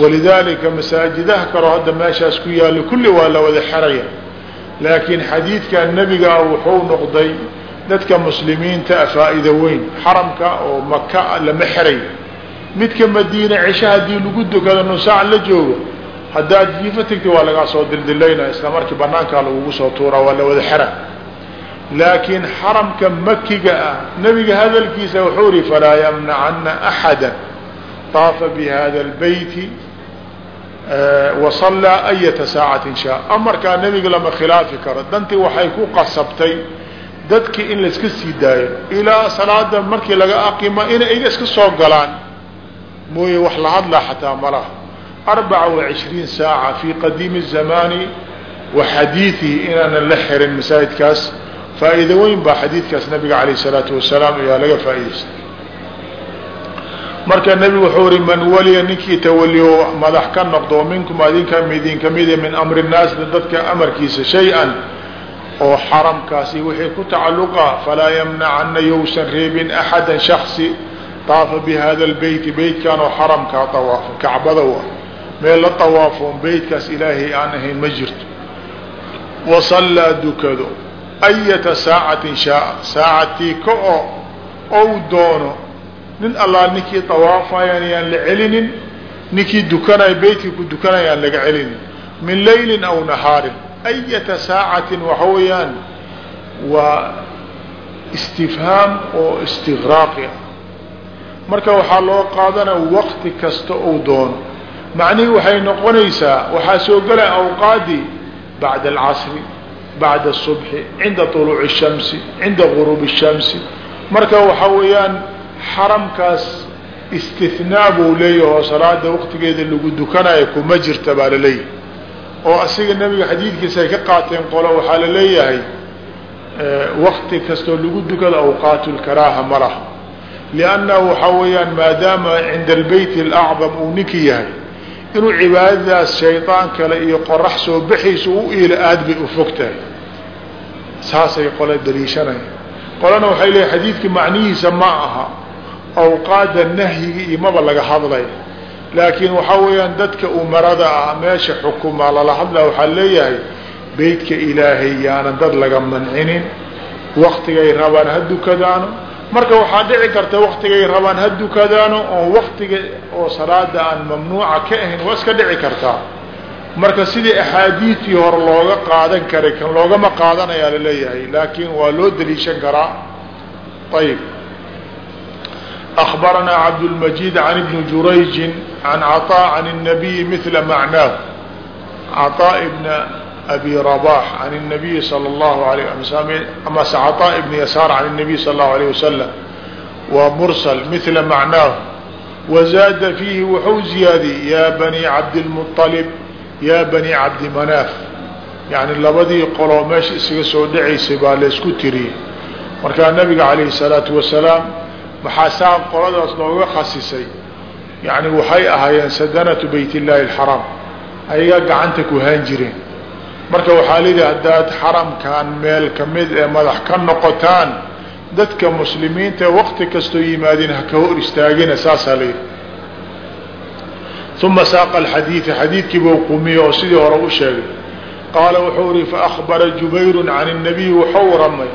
walidaalika masaajidaha kaloo hadda meeshaas ku yaalla kulli waa la wada xeraya. Laakiin xadiidka nebigaa wuxuu noqday dadka muslimiinta faa'ido weyn. Xaramka oo maka lama xerayo midka madiina cisho haddii lagu dukado nusaac la joogo haddaad jiifo tegta waa lagaa soo dildilaynaya isla markii lagugu soo tuuraa waa la wada xera laakiin xaramka makiga ah nebiga hadalkiisa wuxuu ihi falaa yamnacana axada طaafa bihada اlbeyti wasallaa ayata saacatin shaa. Amarkaa nebiga lama khilaafi karo. Dantii waxay ku qasabtay dadki in laiska sii daayo. Ilaa salaada markii laga aqima inay iga iska soo galaan mooye wax la hadlaa xataa malaha arbaca وacishriin saaca fi qadiimi الzamaani wa xadiiثihi inaanan la xirin masaajidkaas faa'iido weyn baa xadiidkaas nabiga alayه الsalaatu wasalaam ayaa laga faa'idaystay marka nebigu wuxuu ihi man waliya ninkii tawaliyo madax ka noqdo minkum adinka idinka mida min amri الnaas dadka amarkiisa shay-an oo xaramkaasi wixii ku tacaluqa falaa yamnacana yousan reebin axada shaksi طaafa bihada اlbeyti beytkan oo xaramkaa طawaafo kacbada wa meel la طawaafoon beytkaas ilaahay aan ahayn ma jirto wasallaa dukado ayata saacatin shaaa saacatii ka oo ou doono nin allaal ninkii طawaafayan yaan la celinin ninkii dukanaya beytkii ku dukanaya aan laga celinin min laylin aw nahaarin ayata saacatin waxa weeyaan waa istifhaam oo istigraaqi ah marka waxaa loo qaadanaya waqti kasta uu doono macnihii waxay noqonaysaa waxaa soo gelaya awqaadii bacda alcasri bacda الصubxi cinda طuluuci الshamsi cinda guruubi الshamsi marka waxaa weeyaan xaramkaas istinaa buu leeyaho salaada waqtigeeda lagu dukanayo kuma jirta baa laleeyahay oo asiga nebiga xadiidkiisa ay ka qaateen qolo waxaa la leeyahay wakti kastoo lagu dukado awqaat lkaraaha ma laha liannahu waxaa weeyaan maadaama cinda albeyt alacdam uu ninki yahay inuu cibaadadaas shaydaan kale iyo qorax soo baxaysa u iila aad bay u fog tahay saasay qole daliishanaya qolana waxay leeyahay xadiidka macnihiisa ma aha awqaada nahyiga iyo maba laga hadlay laakiin waxaa weeyaan dadka umarada ah meesha xukuma lala hadlaa waxaa leeyahay beytka ilaahay yaanan dad laga mancinin waktigay rabaan ha dukadaano marka waxaa dhici karta waktigay rabaan ha dukadaano oo waktiga oo salaada aan mamnuuca ka ahayn waa iska dhici kartaa marka sidii axaadiidtii hore looga qaadan karay kan loogama qaadanayaa laleeyahay laakiin waa loo daliishan karaa ayib أخبرنا عبد المجيد عن ابن جريج عن عطاء عن النبي مثل معناه عطاء بن أبي رباح عن النبي صلى الله عليه وسلم أما عطاء بن يسار عن النبي صلى الله عليه وسلم ومرسل مثل معناه وزاد فيه وxuu زiyaadiyey يا بني عبدالمطلب يا بني عبد مناaf يعني labadii qoloo meesha isaga soo dhacaysay baa laysku tiriyey markaa nabiga عalayه الصلاaةu وaسلاaم maxaa saa qoladaas looga khasisay yani waxay ahaayeen sadanatu bayt illaahi alxaraam ayagaa gacanta ku haan jireen marka waxaa layidhi haddaad xaramkan meel ka mid ee madax ka noqotaan dadka muslimiinta waqti kastoo yimaadeen haka hor istaagina saasaa layidhi uma saaqa alxadiida xadiidkiibuu qumiye oo sidii hore u sheegay. Qaala wuxuu ihi faahbara jubayru can الnabiyi waxau ramay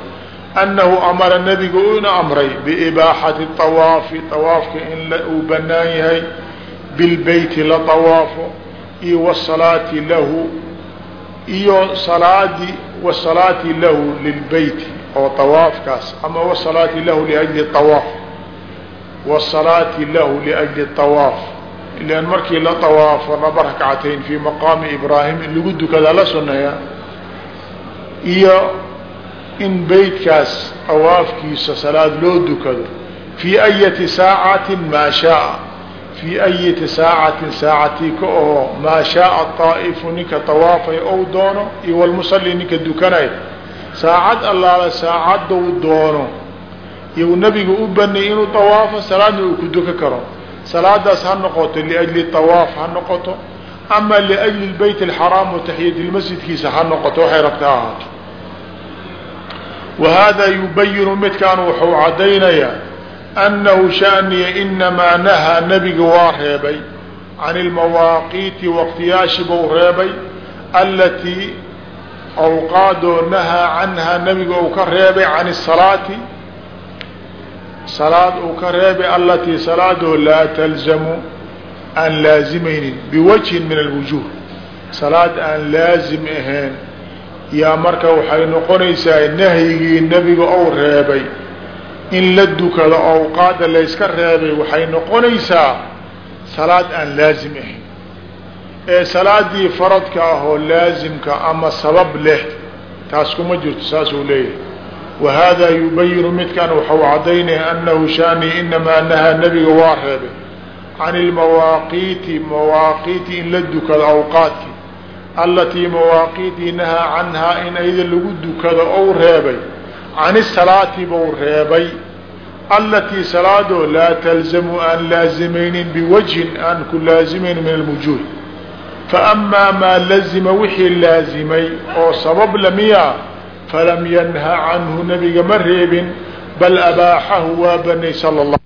annahu amara nebigu ina amray biibaaxati awaafi awaafka in uu bannaan yahay bilbeyti la awaafo iyo wasalaati lahu iyo salaadii wasalaati lahu lilbeyti oo tawaafkaas ama wasalaati lahu liajli tawaaf wasalaati lahu liajli tawaaf. Ilan markii la tawaafo laba rakcatayn fii maqaami ibraahim in lagu dukadaa la suneeya iyo in beytkaas tawaafkiisa salaad loo dukado fii ayati saacatin maa shaaa fii ayati saacatin saacatii ka oo maa shaaa طaa'ifu ninka tawaafay ou doono iyo walmusalli ninka dukanay saacad allaala saacadou doono iyu nabiga u banay inuu tawaafo salaadna uu ku duka karo salaadaas ha noqoto liajli tawaaf ha noqoto ama liajli bayt alxaraam wa taxiyati lmasjidkiisa ha noqoto waxay rabta ahaato wa yubayinu midkaan wuxuu caddaynayaa annahu shaniya inamaa nahaa nebiga waa reebay can ilmawaaqiiti waqtiyaashi buu reebay alatii awqaadoo nahaa canhaa nebiga uu ka reebay can salaati salaad uu ka reebay alatii salaadoo laa talzamu aan laazimaynin biwajhin min alwujuh salaad aan laazim ahayn yaa marka waxay noqonaysaa nahyigii nebiga ou reebay in la dukado awqaada layska reebay waxay noqonaysaa salaad aan laazim ahayn. Ee salaadii faradka ahoo laazimka ama sabab leh taas kuma jirto saasuu leeyahay. Wa hada yubayinu midkan waxau caddaynaya anahu shani inamaa nahaa nebiga waa reebay. Can ilmawaaqiiti mawaaqiiti in la dukado awqaadki allatii mawaaqiitii nahaa canhaa in ayda lagu dukado ou reebay can isalaati buu reebay allatii salaadoo laa talzamu aan laazimaynin biwajhin aan ku laazimayn min alwujuuh. Faamaa maa lazima wixii laazimay oo sabab lamiya falam yanha canhu nabiga ma reebin bal abaaxahu waa banay sala allah